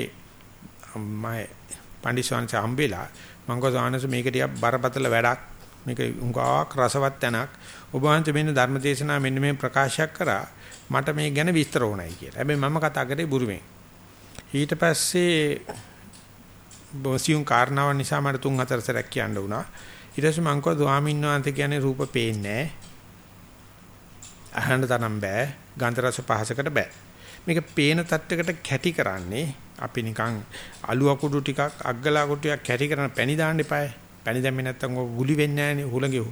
මම පඬිස්වාංශ හම්බෙලා මම ගොසානස මේක ටිකක් බරපතල වැඩක් මේක උඟාක් රසවත් තැනක් ඔබ වහන්සේ මෙන්න ධර්මදේශනා මෙන්න මේ ප්‍රකාශයක් කරා මට මේ ගැන විස්තර ඕනයි කියලා. හැබැයි මම කතා කරේ බුරුමෙන්. ඊට පස්සේ බොසියුන් කාරණාව නිසා මට තුන් හතර සැරයක් කියන්න වුණා. ඊට පස්සේ මං කිව්වා ස්වාමීන් වහන්සේ කියන්නේ රූප පේන්නේ අහන්න තරම් බෑ. ගන්ධ රස පහසකට බෑ. මේක පේන තත්යකට කැටි කරන්නේ අපි නිකන් අලු අකුඩු ටිකක් අග්ගලා කුටියක් කැටි කරන පැණි දාන්න එපායි. පැණි දැම්මේ නැත්තම් ඔය ගුලි වෙන්නේ නැහනේ හුලඟේ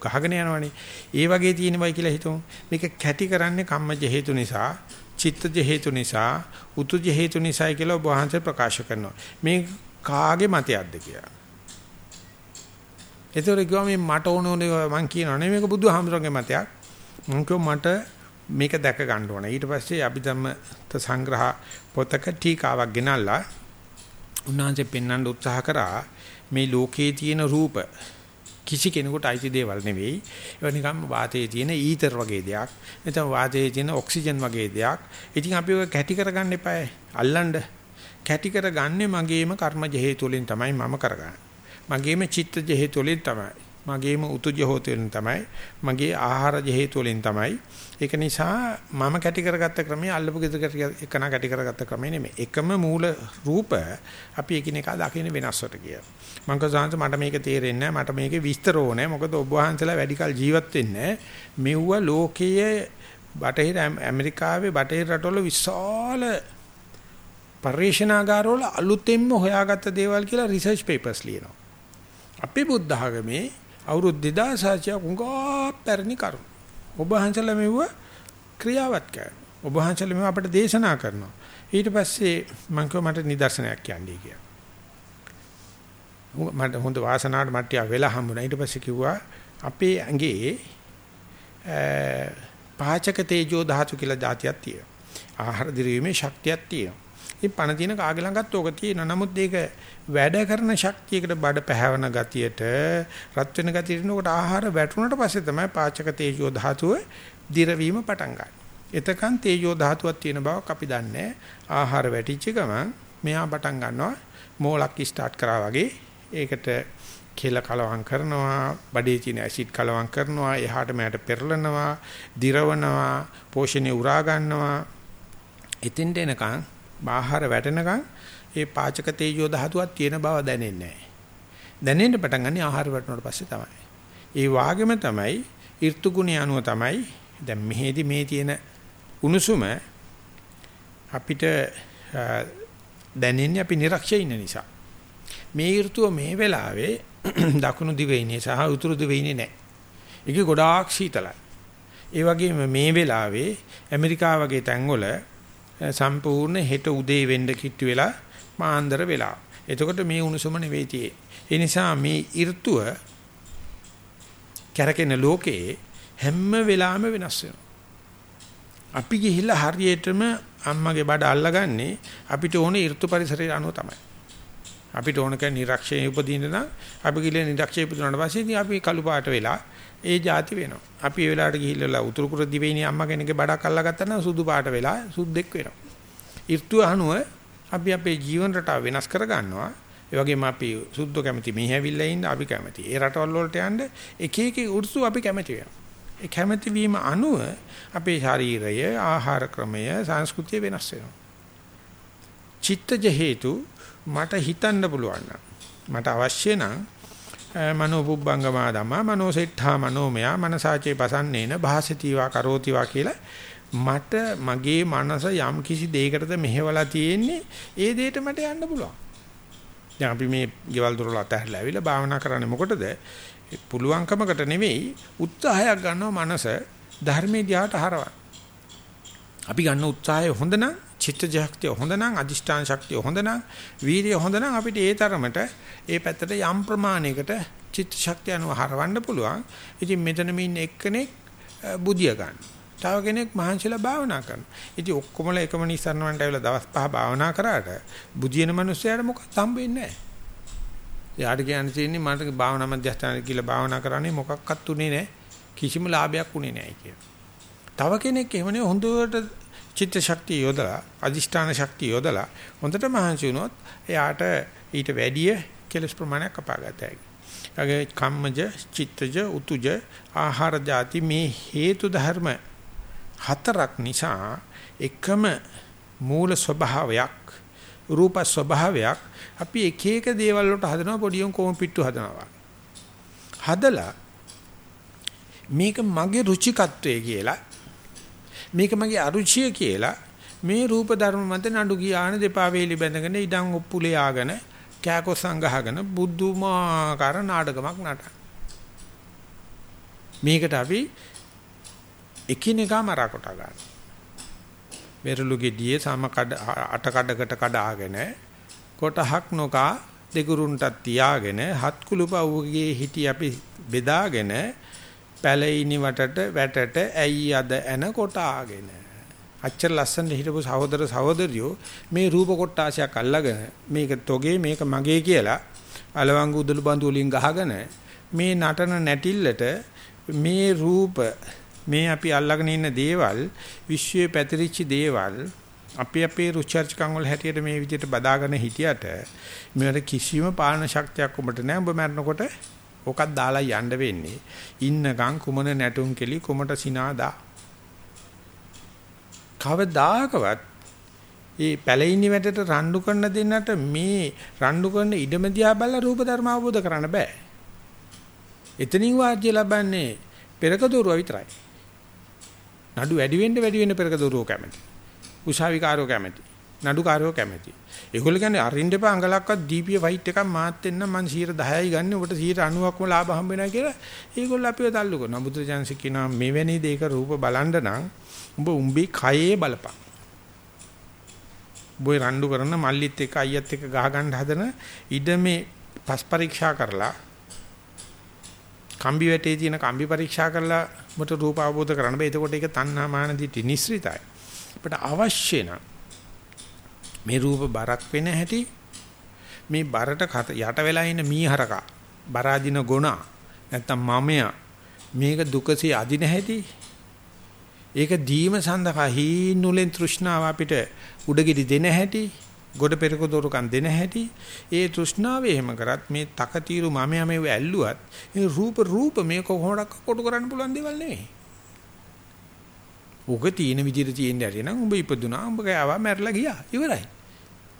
ගහගෙන යනවනේ. ඒ වගේ තියෙනවයි කියලා හිතමු. මේක කැටි කරන්නේ කම්මජ හේතු නිසා, චිත්තජ හේතු නිසා, උතුජ හේතු නිසායි කියලා ඔබ වහන්සේ ප්‍රකාශ කරනවා. මේ කාගේ මතයක්ද කියලා. ඒතර කිව්වා මේ මට ඕන ඕනේ මං කියනවා නේ මේක බුදුහාමුදුරන්ගේ මතයක්. මං කිව්වා මට මේක දැක ගන්න ඕන. ඊට පස්සේ අභිධම්ම සංග්‍රහ පොතක ටීකාවක් ගෙනල්ලා උන්වහන්සේ පෙන්වන්න උත්සාහ කරා මේ ලෝකයේ තියෙන රූප කිසි කෙනෙකුට අයිති දේවල් නෙවෙයි. ඒවා නිකම් වාතයේ තියෙන ඊතර වගේ දෙයක්. නැත්නම් වාතයේ තියෙන ඔක්සිජන් වගේ දෙයක්. ඉතින් අපි ඔය කැටි කරගන්න එපායි. අල්ලන්න. කැටි කරගන්නේ මගේම කර්මජ හේතු වලින් තමයි මම කරගන්නේ. මගේම චිත්තජ හේතු වලින් තමයි. මගේම උතුජ හේතු වලින් තමයි. මගේ ආහාරජ හේතු වලින් තමයි. ඒක නිසා මම කැටි කරගත්ත ක්‍රමය අල්ලපු ගෙදර එකන කැටි කරගත්ත ක්‍රමය නෙමෙයි. එකම මූල රූප අපි එකිනෙකා දකින්න වෙනස්වට කියලා. මම කසාන්ත මට මේක තේරෙන්නේ නැහැ. මට මේකේ විස්තර ඕනේ. මොකද ඔබ වහන්සේලා වැඩි කල ජීවත් වෙන්නේ මෙව්ව ලෝකයේ බටහිර ඇමරිකාවේ බටහිර රටවල විශාල පරිශනාගාරවල අලුතෙන්ම හොයාගත්ත දේවල් කියලා රිසර්ච් පේපර්ස් ලියනවා. අපේ බුද්ධ ආගමේ අවුරුදු 2600 කුංගා පැරණි කරුණු. ඔබ වහන්සේලා මෙව්ව ක්‍රියාවත් කරනවා. ඔබ වහන්සේලා මෙව අපිට දේශනා කරනවා. ඊට පස්සේ මම කිව්වා මට නිදර්ශනයක් කියන්නේ කියලා. මට හොඳ වාසනාවට මට වෙලා හම්බුණා. ඊට පස්සේ කිව්වා අපේ ඇඟේ පාචක තේජෝ ධාතු කියලා જાතියක් තියෙනවා. ආහාර දිරීමේ ශක්තියක් තියෙනවා. ඉතින් පණ තියෙන කාගේ ළඟත් ඕක තියෙනවා. නමුත් ඒක වැඩ කරන ශක්තියකට බඩ පැහැවන ගතියට රත් වෙන ගතියට නෝකට ආහාර වැටුණට පස්සේ තමයි පාචක තේජෝ ධාතුව දිරවීම පටන් ගන්න. එතකන් තේජෝ ධාතුවක් තියෙන බවක් අපි දන්නේ ආහාර වැටිච්ච ගමන් මෙහා පටන් ගන්නවා මෝලක් ස්ටාර්ට් කරා වගේ ඒකට කෙල කලවම් කරනවා බඩේ තියෙන ඇසිඩ් කලවම් කරනවා එහාට මෙහාට පෙරලනවා දිරවනවා පෝෂණය උරා ගන්නවා එතෙන්ට එනකන් බාහාර වැටෙනකන් ඒ පාචක තේජෝ ධාතුවක් තියෙන බව දැනෙන්නේ නැහැ. දැනෙන්න පටන් ගන්නේ ආහාර වැටුණාට පස්සේ තමයි. ඒ වාගෙම තමයි ඍතු ගුණය අනුව තමයි දැන් මෙහෙදි මේ තියෙන උණුසුම අපිට දැනෙන්නේ අපි નિરක්ෂය ඉන්න නිසා. මේ ඍතුව මේ වෙලාවේ <clears throat> දකුණු දිවයිනේ සහ උතුරු දිවයිනේ නැහැ. ඒක ගොඩාක් සීතලයි. ඒ වගේම මේ වෙලාවේ ඇමරිකාව වගේ තැන්වල සම්පූර්ණ හෙට උදේ වෙන්න කිට්ටු වෙලා මාන්දර වෙලා. එතකොට මේ උණුසුම නෙවෙයි තියෙන්නේ. ඒ නිසා මේ ඍතුව කැරකෙන ලෝකේ හැම වෙලාවෙම වෙනස් වෙනවා. අපි ගිහිල්ලා හරියටම අම්මගේ බඩ අල්ලගන්නේ අපිට ඕන ඍතු පරිසරයට අනුව තමයි. අපිට ඕන කෑ නිරක්ෂයේ උපදින්න නම් අපි ගිහිල්ලා නිරක්ෂයේ උපදිනාට පස්සේ ඉතින් අපි කළු පාට වෙලා ඒ જાති වෙනවා. අපි ඒ වෙලාවට ගිහිල්ලා උතුරු කුර දිවයිනේ අම්මා කෙනෙක්ගේ බඩක් අල්ලගත්තා නම් සුදු පාට වෙලා සුද්දෙක් වෙනවා. ඍතු අනුව අපි අපේ ජීවන රටාව වෙනස් කර ගන්නවා. ඒ වගේම අපි සුද්ධ කැමති මෙහි ඇවිල්ලා ඉන්න අපි කැමති. ඒ රටවල් වලට යන්න එක එක උරුසු අපි කැමති වෙනවා. ඒ කැමති වීම අනුව අපේ ශරීරය, ආහාර ක්‍රමය, සංස්කෘතිය වෙනස් වෙනවා. චිත්තජ හේතු මට හිතන්න පුළුවන් මට අවශ්‍ය නම් මනෝ පුබ්බංගමා ධම්මා මනෝසෙට්ඨා මනෝමයා මනසාචේ පසන්නේන භාසිතීවා කරෝතිවා කියලා මට මගේ මනස යම් කිසි දෙයකටද මෙහෙवला තියෙන්නේ ඒ දෙයට මට යන්න පුළුවන්. දැන් අපි මේ ගෙවල් දොරල අතහැරලා ඇවිල්ලා භාවනා කරන්නේ මොකටද? පුළුවන්කමකට නෙවෙයි උත්සාහයක් ගන්නවා මනස ධර්මයේ දිහාට හරවන්න. අපි ගන්න උත්සාහය හොඳ නම් චිත්ත ශක්තිය හොඳ නම් අදිෂ්ඨාන ශක්තිය හොඳ නම් වීර්යය හොඳ නම් අපිට ඒ තරමට ඒ පැත්තට යම් ප්‍රමාණයකට චිත්ත ශක්තිය අනුව හරවන්න පුළුවන්. ඉතින් මෙතන මේ ඉන්න එක්කෙනෙක් බුදිය ගන්න. තව කෙනෙක් මහන්සිලා භාවනා කරනවා. ඉතින් ඔක්කොමලා එකම නිසරණ වන්ට ඇවිල්ලා දවස් පහ භාවනා කරාට බුදියන මිනිස්සයාට මොකක්ද හම්බෙන්නේ නැහැ. යාට කියන්න තියෙන්නේ මට භාවනා මධ්‍යස්ථාන කියලා භාවනා කරන්නේ මොකක්වත් උනේ නැහැ. කිසිම ලාභයක් උනේ නැහැ කියලා. තව කෙනෙක් එහෙමනේ හොඳට චිත්ත ශක්තිය යොදලා අදිෂ්ඨාන ශක්තිය යොදලා හොඳට මහන්සි වුණොත් එයාට ඊට වැඩිය කෙලස් ප්‍රමාණයක් කපා ගත හැකියි. අගේ කම්මජ, චිත්තජ, උතුජ, ආහාර ಜಾති මේ හේතු ධර්ම හතරක් නිසා එකම මූල ස්වභාවයක් රූප ස්වභාවයක් අපි එක එක දේවල් වලට හදනවා පොඩි උන් කොම් පිට්ටු හදනවා. හදලා මේක මගේ රුචිකත්වයේ කියලා මේක මගේ අරුචිය කියලා මේ රූප ධර්ම මත නඩු ගියාන දෙපා වේලි බැඳගෙන ඉඩම් ඔප්පුලේ ආගෙන කෑකොස් සංගහගෙන බුදුමාකාර නාටකමක් නටන. මේකට අපි එකිනෙකා මරා කොට ගන්න. මෙරළු ගෙඩියේ සම කඩ අට කඩකට කඩාගෙන කොටහක් නොකා දෙගුරුන්ටත් තියාගෙන හත් කුළුපව්වගේ හිටි අපි බෙදාගෙන පැලිනි වටට වැටට ඇයි අද එන කොටාගෙන අච්චර ලස්සන හිටපු සහෝදර සහෝදරියෝ මේ රූප කොටාශයක් අල්ලගෙන මේක තොගේ මේක මගේ කියලා අලවංගු උදළු බඳු වලින් ගහගෙන මේ නටන නැටිල්ලට මේ රූප මේ අපි අල්ලගෙන ඉන්න දේවල් විශ්වයේ පැතිරිච්ච දේවල් අපි අපේ රුචර්චකම් වල හැටියට මේ විදිහට බදාගෙන හිටියට මේවට කිසිම පාලන ශක්තියක් ඔබට නැහැ. ඔබ මරනකොට ඕකත් දාලා යන්න වෙන්නේ. ඉන්නකම් කුමන නැටුම් කෙලි කුමට සිනාදා. කවදාකවත් ඒ පැලින්ි වැටට රණ්ඩු කරන දෙන්නට මේ රණ්ඩු කරන ඉඩම දිහා බලලා රූප ධර්ම අවබෝධ කරන්න බෑ. එතනින් වාජ්‍ය ලබන්නේ පෙරක දෝරුව විතරයි. නඩු වැඩි වෙන්න වැඩි වෙන්න පෙරක දෝරුව කැමති. උසාවිකාරෝ කැමති. නඩුකාරයෝ කැමති. ඒගොල්ලෝ කියන්නේ අරින්න එපා අඟලක්වත් දීපිය වයිට් එකක් මාත් වෙන්න මං 10යි ගන්න ඔබට 90ක්ම ලාභ හම්බ වෙනවා කියලා ඒගොල්ලෝ අපිව තල්ලු කරනවා. බුදුරජාන්සේ කියනවා මෙවැනි දෙයක රූප බලන්න නම් උඹ උඹේ කයේ බලපන්. බොයි රණ්ඩු කරන මල්ලිත් එක්ක අයියත් එක්ක ගහ ගන්න හදන ඉඩමේ පස් පරීක්ෂා කරලා කම්බි වැටේ තියෙන කම්බි පරීක්ෂා කරලා මට රූප අවබෝධ කරන්න බෑ. එතකොට ඒක තණ්හා මාන දිටි නිස්ෘතයි. අපිට අවශ්‍ය නම් මේ රූප බරක් වෙන හැටි මේ බරට යට වෙලා ඉන්න මීහරකා බරාදින ගොනා නැත්තම් මමයා මේක දුකසේ අදින හැටි. ඒක දීම සඳහා හීනුලෙන් තෘෂ්ණාව අපිට උඩගෙඩි දෙන හැටි ගොඩ පෙරක දොරකන් දෙන හැටි. ඒ තෘෂ්ණාව එහෙම කරත් මේ තකතිරු මමයා මේව ඇල්ලුවත් මේ රූප රූප මේක කොහොමඩක් කොටු කරන්න පුළුවන් දේවල් නෙවෙයි. ඕක තියෙන විදිහට තියෙන්න ඇති නම් උඹ ඉපදුනා උඹ ගෑවා මැරලා ගියා ඉවරයි.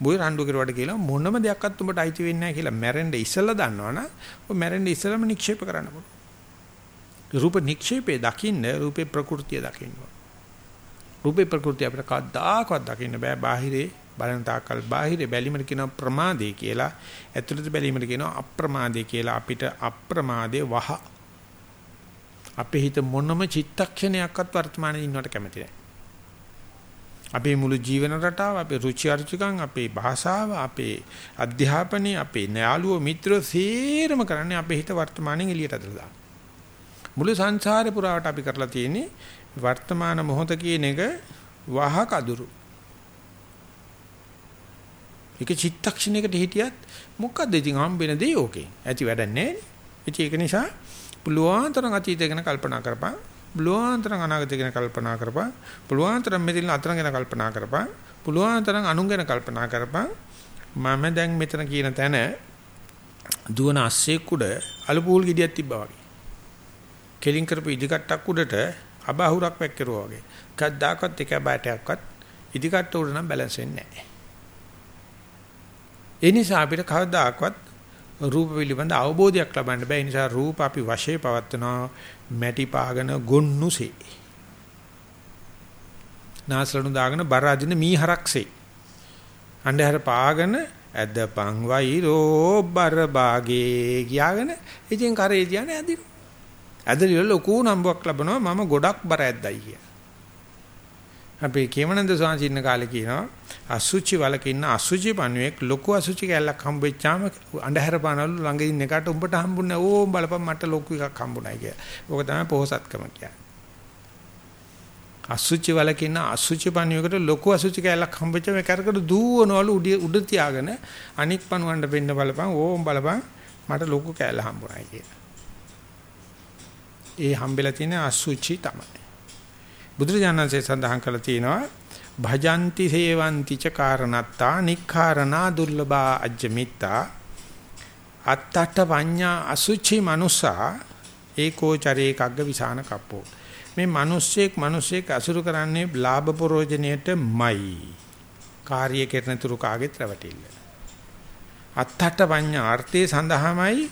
බොයි රණ්ඩු කරුවට කියලා මොනම දෙයක්වත් උඹට අයිති වෙන්නේ නැහැ කියලා මැරෙන්න ඉස්සලා දන්නවනම් ඔය මැරෙන්න ඉස්සලම නික්ෂේප කරන්න පුළුවන්. රූප නික්ෂේපේ දකින්න රූපේ ප්‍රകൃතිය දකින්න. රූපේ ප්‍රകൃතිය අපිට කවදාකවත් දකින්න බෑ බාහිරේ බලන තාකල් බාහිරේ බැලීමට කියනවා ප්‍රමාදේ කියලා. ඇතුළත බැලීමට කියනවා අප්‍රමාදේ කියලා. අපිට අප්‍රමාදේ වහ. අපේ හිත මොනම චිත්තක්ෂණයක්වත් වර්තමානයේ ඉන්නවට කැමති නැහැ. අපේ මුළු ජීවන රටාව, අපේ රුචි අරුචිකම්, අපේ භාෂාව, අපේ අධ්‍යාපනය, අපේ යාළුවෝ මිත්‍රෝ සේරම කරන්නේ අපේ හිත වර්තමානයෙන් එළියට අදලා දාන්න. මුළු සංසාරේ පුරාවට අපි කරලා තියෙන්නේ වර්තමාන මොහොත කියන එක වහ කදුරු. ඒක චිත්තක්ෂණයකට හිටියත් මොකද්ද ඉතින් හම්බෙන දේ ඕකේ. ඇති වැඩක් නැහැ නේ. ඒක නිසා පුළුවන් තරම් අතීතය ගැන කල්පනා කරපන්. පුළුවන් තරම් අනාගතය ගැන කල්පනා කරපන්. පුළුවන් තරම් මෙතන අතන ගැන කල්පනා කරපන්. පුළුවන් තරම් අනුන් ගැන කල්පනා කරපන්. මම දැන් මෙතන කියන තැන දුවන අස්සෙක් උඩ අලුපූල් ගෙඩියක් තිබ්බා වගේ. කෙලින් කරපු ඉදිකට්ටක් උඩට අබහුරක් වැක්කිරුවා වගේ. කද්දාකත් එක බෑටයක්වත් ඉදිකට්ට උඩ නම් බැලන්ස් වෙන්නේ නැහැ. ඒ නිසා අපිට කවදාකවත් රූප පිළිබඳ අවබෝධයක් ලබන්න බෑ. ඒ නිසා රූප අපි වශයේ පවත්වනවා මැටි පාගන ගොන්නුසේ. නාසලනු දාගෙන බර අදින මීහරක්සේ. අන්ධහර පාගන ඇදපන් වෛරෝ බර බාගේ කියාගෙන ඉතින් කරේ තියන්නේ ඇදිනු. ඇදලිවල ලොකු නම්බුවක් ලැබනවා මම ගොඩක් බර ඇද්දයි කිය. අපි කේමනන්ද සෝංශ ඉන්න කාලේ කියනවා අසුචි වලක ඉන්න අසුචි පණුවෙක් ලොකු අසුචි කැල්ලක් හම්බෙච්චාම අඳුර පානවලු ළඟ ඉන්න එකට උඹට හම්බුනේ ඕම් බලපන් මට ලොකු එකක් හම්බුනායි කියලා. ඕක තමයි පොහසත්කම කියන්නේ. අසුචි වලක ඉන්න අසුචි පණුවෙකුට ලොකු අසුචි කැල්ලක් හම්බෙච්චම කරකට දූවනවලු උඩ උඩ තියාගෙන අනික් පණුවන්ට වෙන්න බලපන් ඕම් බලපන් මට ලොකු කැල්ල හම්බුනායි කියලා. ඒ හම්බෙලා තියෙන අසුචි තමයි. බුදුරජාණන්සේ සඳහන් කළා තියෙනවා භජಂತಿ සේවಂತಿ ච කාරණත්තා නික්ඛාරණා දුර්ලභා අජ්ජමිත්තා අත්තට පඤ්ඤා අසුචි මනුසා ඒකෝචරේ කග්ග විසාන කප්පෝ. මේ මිනිස්සෙක් මිනිස්සෙක් අසුරු කරන්නේ ලාභ ප්‍රෝජනයටමයි කාර්ය කරන තුරු කාගෙත් රැවටිල්ල. අත්තට පඤ්ඤා අර්ථයේ සඳහාමයි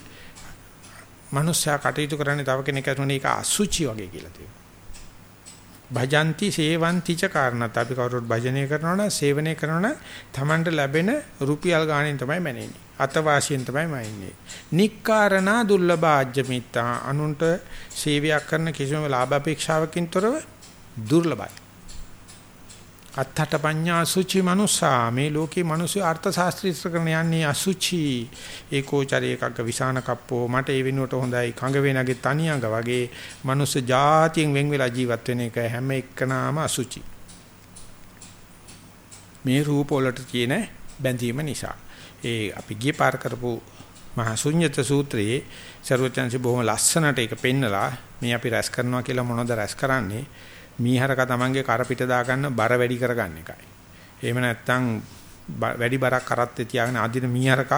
මනුස්සයා කටයුතු කරන්නේ. තව කෙනෙක් අතුනේ ඒක අසුචි වගේ කියලා තියෙනවා. භජಂತಿ සේවಂತಿ ච කාරණත් අපි කවුරුත් භජනය කරනවා නම් සේවනය කරනවා නම් Tamanට ලැබෙන රුපියල් ගාණෙන් තමයි මැනෙන්නේ. අතවාසියෙන් තමයි මැන්නේ. නික්කාරණා දුර්ලභාජ්‍ය මිත්තා අනුන්ට සේවයක් කරන කිසිම ලාභ අපේක්ෂාවකින් තොරව දුර්ලභයි. අත්තට පඤ්ඤා අසුචි මනුස්සා මේ ලෝකේ මිනිස්සු අර්ථ ශාස්ත්‍රීය කරන යන්නේ අසුචි. ඒකෝචරයේ එකක විසාන කප්පෝ. මට ඒ වෙනුවට හොඳයි. කඟ වෙනගේ තනි අඟ වගේ මිනිස් જાතියෙන් වෙන් වෙලා ජීවත් වෙන එක හැම එකනාම අසුචි. මේ රූප වලට තියෙන බැඳීම නිසා. ඒ අපි ගිය පාර කරපු මහා ශුන්්‍යත සූත්‍රයේ සර්වචන්සි බොහොම ලස්සනට ඒක පෙන්නලා මේ අපි රැස් කරනවා කියලා මොනවද රැස් කරන්නේ? මීහරක තමන්ගේ කර පිට දාගන්න බර වැඩි කරගන්න එකයි. එහෙම නැත්නම් වැඩි බරක් කරත්තේ තියාගෙන අදින මීහරක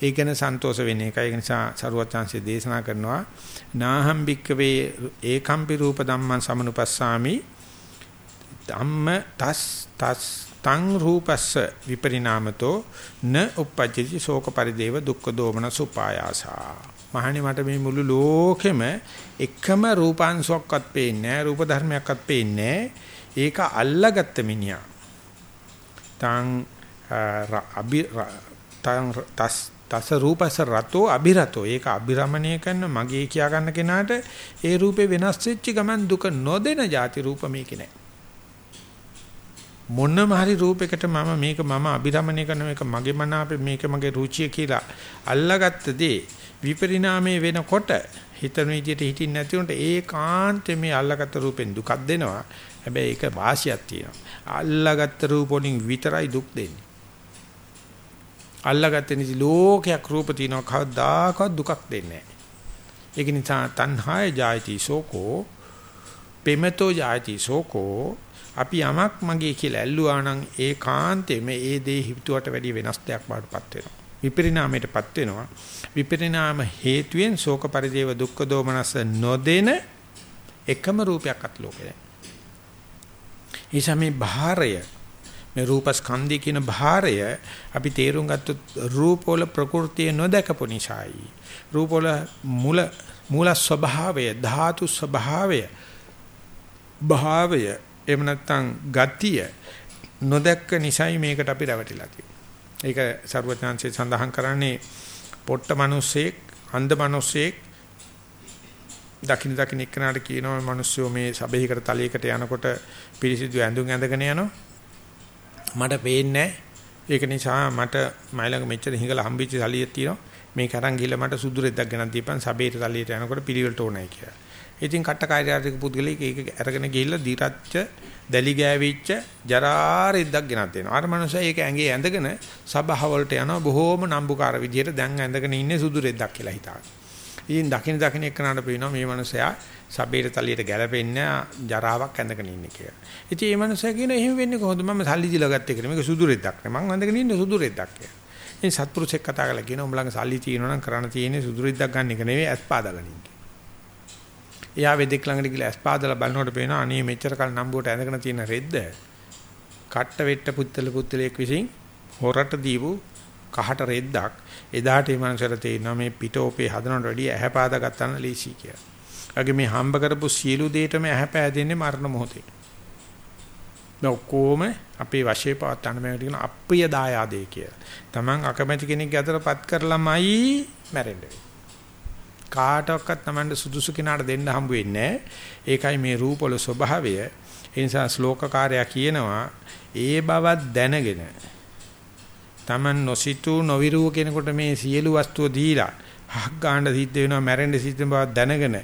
ඒ ගැන සන්තෝෂ වෙන එකයි. ඒ නිසා සරුවත් chance දේශනා කරනවා නාහම් භික්කවේ ඒකම්පි රූප ධම්මං සමනුපස්සාමි ධම්ම තස් තස් තං රූපස්ස විපරිණාමතෝ න uppajjati ශෝක පරිදේව දුක්ඛ දෝමන සුපායාසා මහණේ මට මේ මුළු ලෝකෙම එකම රූපාංශයක්වත් පේන්නේ නැහැ රූප ධර්මයක්වත් පේන්නේ ඒක අල්ලගත්ත මිනිහා. තං අබි තං තස් තස රූපස රතෝ අබිරතෝ. ඒක අබිරමණය කරන මගේ කියා ගන්න කෙනාට ඒ රූපේ වෙනස් වෙච්ච ගමන් දුක නොදෙන ಜಾති රූප මේකේ නැහැ. මොනම හරි රූපයකට මම මේක මම අබිරමණය කරන මේක මගේ මන අපේ මේක මගේ රුචිය කියලා අල්ලගත්ත දේ විපරිණාමයේ වෙනකොට හිතන විදිහට හිටින්න නැති උන්ට ඒකාන්තයෙන් මේ අල්ලගත්ත රූපෙන් දුකක් දෙනවා. හැබැයි ඒක වාසියක් තියෙනවා. අල්ලගත්ත රූප වලින් විතරයි දුක් දෙන්නේ. අල්ලගත්ත නිසි ලෝකයක් රූප තියෙනවා කවදාකවත් දුකක් දෙන්නේ නැහැ. ඒක නිසා තණ්හාය ජායති සෝකෝ පෙමතෝ ජායති සෝකෝ අපි යමක් මගේ කියලා ඇල්ලුවා නම් ඒකාන්තයෙන් මේ දේ හිතුවට වැඩිය වෙනස් දෙයක් වඩපත් වෙනවා. විපරිණාමයටපත් වෙනවා. විපරිණාම හේතුවෙන් ශෝක පරිදේව දුක්ඛ දෝමනස නොදෙන එකම රූපයක්වත් ලෝකේ නැහැ. නිසා මේ භාරය මේ රූපස්කන්ධය කියන භාරය අපි තේරුම් ගත්තොත් රූපවල ප්‍රകൃතිය නොදකපු නිසායි. රූපවල මුල මූල ස්වභාවය ධාතු ස්වභාවය භාවය එහෙම නැත්නම් ගතිය නොදැක්ක නිසායි මේකට අපි රැවටිලා තියෙන්නේ. ඒක ਸਰවඥාන්සේ සඳහන් කරන්නේ පොට්ට මිනිස්සෙක් අන්ධ මිනිස්සෙක් දකින්න දකින්න එක්කනට කියනවා මිනිස්සු මේ සබේයකට තලයකට යනකොට පිරිසිදු ඇඳුම් ඇඳගෙන යනවා. මට පේන්නේ ඒක නිසා මට මයිලඟ මෙච්චර හිඟලා හම්බෙච්ච සලියක් තියෙනවා. මේක අරන් ගිහලා මට සුදු රෙද්දක් ගෙනත් දීපන් සබේට තලියට යනකොට පිළිවෙලට ඕනයි කියලා. ඉතින් කට්ට කාර්යාලයක පුද්ගලෙක් ඒක අරගෙන ගිහිල්ලා දිරච්ච දැලි ගෑවිච්ච ජරා රෙද්දක් ගෙනත් දෙනවා. අර මනුස්සයා ඒක ඇඟේ ඇඳගෙන සබහවලට යනවා බොහෝම නම්බුකාර විදියට දැන් ඇඳගෙන ඉන්නේ සුදු රෙද්දක් කියලා හිතාගෙන. ඉතින් දකින්න දකින්න එක්කනට පේනවා මේ මනුස්සයා සබේට තලියට ගැලපෙන්නේ ජරාවක් ඇඳගෙන ඉන්නේ කියලා. ඉතින් මේ මනුස්සයා කියන එහෙම වෙන්නේ කොහොමද මම සල්ලි දීලා ගත්තේ කියලා. මේක සුදු රෙද්දක් නේ. මං ඇඳගෙන ඉන්නේ සුදු රෙද්දක් කියලා. ඉතින් සත්පුරුෂෙක් කතා කරලා කියනවා උඹ ළඟ සල්ලි තියෙනවා නම් කරන්න තියෙන්නේ සුදු රෙද්දක් ගන්න එක නෙවෙයි ඇස් පාදගන්න ඉන්නේ. එයා වෙදෙක් ළඟට ගිහලා ඇස්පාදලා බලනකොට පේනවා අනේ මෙච්චර කල් නම්බුවට ඇඳගෙන තියෙන රෙද්ද කට්ට වෙට්ට පුත්තල පුත්තලෙක් විසින් හොරට දීපු කහට රෙද්දක් එදාට මේ මනසට තේරෙනවා මේ පිටෝපේ හදනට වැඩිය ඇහැ පාදා ගන්න ලීසි කියලා. ඒගොල්ලෝ මේ හම්බ කරපු සියලු දේටම ඇහැ පෑදෙන්නේ මරණ මොහොතේ. මේ ඔක්කොම අපේ වශයේ පවත්තන්න මේකට කියන අප්‍රිය දායාදේ කියලා. Taman අකමැති කෙනෙක් අතරපත් කරලමයි මැරෙන්නේ. කාටවත් Tamanට සුදුසු කෙනාට දෙන්න හම්බ වෙන්නේ ඒකයි මේ රූපවල ස්වභාවය. ඒ නිසා ශ්ලෝකකාරයා කියනවා ඒ බවක් දැනගෙන Taman නොසිතූ නොවිරුව කෙනෙකුට මේ සියලු වස්තුව දීලා හක් ගන්න සිද්ධ වෙනවා මැරෙන්න සිද්ධ වෙන බව දැනගෙන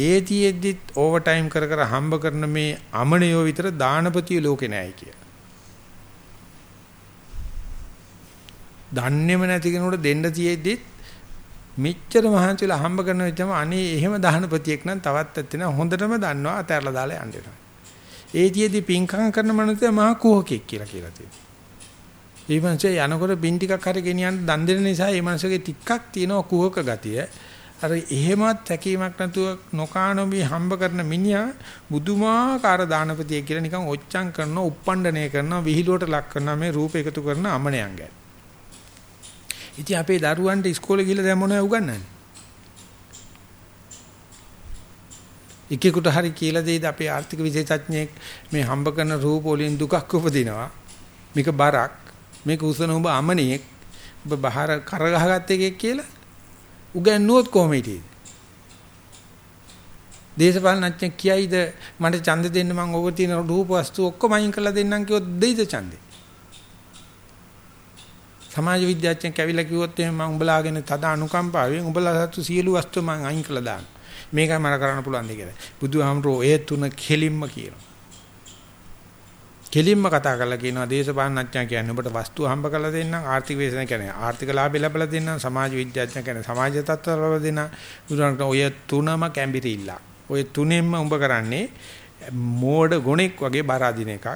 ඒ තියෙද්දිත් ඕවර් ටයිම් කර කර හම්බ කරන මේ අමනියෝ විතර දානපතිය ලෝකේ නැහැ කියලා. දන්නේම නැති කෙනෙකුට දෙන්න තියෙද්දිත් මෙච්චර මහන්සිලා හම්බ කරන විදිහම අනේ එහෙම දහනපතියෙක් නම් තවත් ඇත්තේ නැහැ හොඳටම දන්නවා අතහැරලා දාලා යන්න වෙනවා. ඒතියෙදි පිංකම් කරන මනුස්සයා මහා කුහකෙක් කියලා කියලා තියෙනවා. ඒ මනුස්සයා යනකොට පින් ටිකක් හරි ගෙනියන්න දන් දෙන නිසා ඒ මනුස්සගේ ටිකක් තියෙනවා කුහක ගතිය. අර එහෙමත් හැකීමක් නැතුව නොකානොමි හම්බ කරන මිනිහා බුදුමාකාර දානපතිය කියලා නිකන් ඔච්චම් කරනවා උප්පණ්ඩණය කරනවා විහිළුවට ලක් කරනවා මේ රූප එකතු කරන අමනයන් ගැන. ඉතින් අපේ දරුවන්ට ඉස්කෝලේ ගිහලා දැන් මොනවද උගන්වන්නේ? එකෙකුට හරි කියලා දෙයිද අපේ ආර්ථික විශේෂඥයෙක් මේ හම්බ කරන රූප වලින් දුකක් උපදිනවා. මේක බරක්. මේක උසන ඔබ අමනියෙක්. ඔබ බහර කරගහගත්ත එකෙක් කියලා උගන්වුවොත් කොහොම හිටියේද? දේශපාලනඥයෙක් කියයිද මට ඡන්ද දෙන්න මම ඔබ තියෙන රූප වස්තු ඔක්කොම අයින් කරලා දෙන්නම් කිව්වොත් දෙයිද ඡන්දේ? සමාජ විද්‍යාඥයෙක් කැවිලා කිව්වොත් එහෙනම් මම උඹලාගෙන තද අනුකම්පාවෙන් උඹලා සතු සියලු වස්තු මම අයින් කළා දාන්න. මේකයි මම කරන්න පුළුවන් දෙ කියලා. බුදුහාමරෝ ඒ තුන කෙලින්ම කියනවා. කෙලින්ම කතා කරලා කියනවා දේශපාලනඥයා කියන්නේ ඔබට වස්තු හම්බ කරලා දෙන්නම් ආර්ථික වේසන කියන්නේ ආර්ථික ලාභය ලැබලා දෙන්නම් සමාජ විද්‍යාඥයා කියන්නේ සමාජ තත්ත්ව ලබා දෙන්න බුදුරණට ඔය තුනම කැම්බිරිilla. ඔය තුනෙන්ම උඹ කරන්නේ මෝඩ ගොණෙක් වගේ බර අදින එකක්.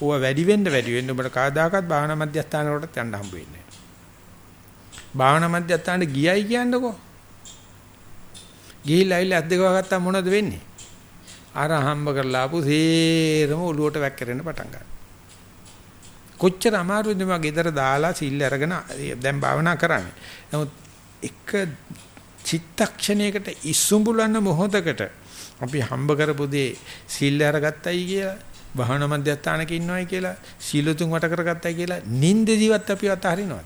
ඕවා වැඩි වෙන්න වැඩි වෙන්න ඔබට කවදාකවත් භාවනා මධ්‍යස්ථාන වලට යන්න හම්බ වෙන්නේ භාවනා මධ්‍යස්ථානට ගියයි කියන්නකෝ. ගිහිල්ලා ඇවිල්ලා අත් දෙක වහගත්තා මොනවද වෙන්නේ? අර හම්බ කරලා ආපු සේරම ඔලුවට වැක්කරෙන්න පටන් ගන්නවා. කොච්චර අමාරුද මම ගෙදර දාලා සිල් අරගෙන දැන් භාවනා කරන්නේ. නමුත් එක චිත්තක්ෂණයකට ඉසුඹුලන මොහොතකට අපි හම්බ කරපු දේ සිල් අරගත්තයි කියලා භාවනා මධ්‍යස්ථානක ඉන්නවයි කියලා සීලතුන් වට කරගත්තයි කියලා නින්දදීවත් අපි අතහරිනවා.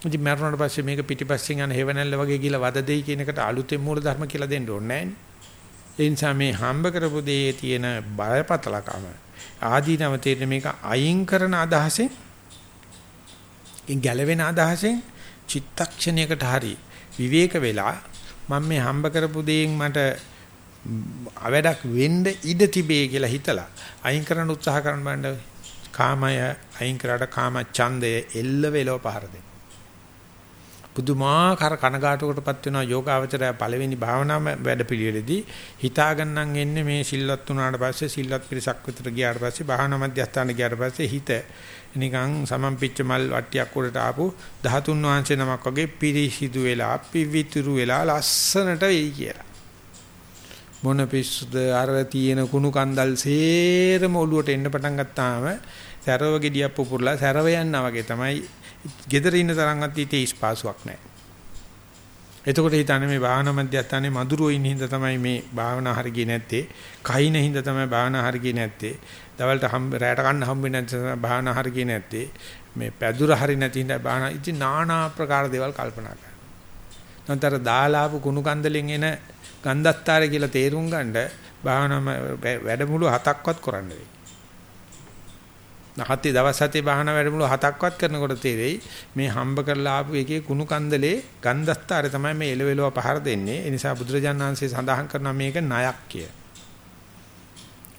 ඉතින් මරණයට පස්සේ මේක පිටිපස්සෙන් යන හේවණල්ල වගේ කියලා වද දෙයි කියන එකට අලුතෙන් මූල ධර්ම කියලා දෙන්න ඕනේ නැහැ ඒ නිසා මේ හම්බ කරපු දේ තියෙන බයපතලකම ආදීනව තේරෙන මේක අයින් කරන අදහසෙන් ඉන් ගැලවෙන අදහසෙන් චිත්තක්ෂණයකට හරි විවේක වෙලා මම මේ හම්බ කරපු දේෙන් මට අවඩක් වෙන්න ඉඩ තිබේ කියලා හිතලා අයින් කරන්න උත්සාහ කරන බණ්ඩ කාමය අයින් කරාට කාම ඡන්දය එල්ල වෙලව පහර දෙන්න. පුදුමාකාර කනගාටුවකටපත් වෙනවා යෝගාවචරය පළවෙනි භාවනා වැඩපිළිවෙලේදී. හිතාගන්නන් එන්නේ මේ සිල්වත් වුණාට පස්සේ සිල්වත් පිරිසක් විතර ගියාට පස්සේ භාවනා මධ්‍යස්ථාන ගියාට පස්සේ හිත. නිකන් සමම්පිච්ච මල් වට්ටියක් උඩට ආපු 13 වංශේ නමක් වගේ පිරිසිදු වෙලා පිවිතුරු වෙලා ලස්සනට වෙයි කියලා. මොන පිස්සුද? අර තියෙන කුණු කන්දල් සේරම ඔලුවට එන්න පටන් ගත්තාම සැරව ගෙඩියක් පුපුරලා සැරව යනවා වගේ තමයි gedara ඉන්න තරම්වත් හිතේ ස්පාසුවක් නැහැ. එතකොට හිතන්නේ මේ භාවනා මධ්‍යස්ථානේ මధుරෝ ඉන්න හින්දා තමයි මේ භාවනා හරිය නැත්තේ. කයින හින්දා තමයි භාවනා හරිය නැත්තේ. දවල්ට හම් රැට ගන්න හම්බෙන්නේ නැත්නම් භාවනා හරිය නැත්තේ. මේ පැදුර හරිය නැති හින්දා භාවනා ඉතින් নানা ආකාර දේවල් කල්පනා කරනවා. නැන්තර දාලාපු කුණු කන්දලෙන් එන ගන්ධස්තරය කියලා තේරුම් ගන්න භාවනා වැඩමුළු හතක්වත් කරන්න වෙයි. හතේ දවස් හතේ බාහන වැඩමුළු හතක්වත් කරනකොට තේරෙයි මේ හම්බ කරලා ආපු එකේ කුණු කන්දලේ ගන්ධස්තරය තමයි මේ එලවෙලව පහර දෙන්නේ. ඒ නිසා බුදුරජාණන් වහන්සේ සඳහන් කරනවා මේක ණයක් කිය.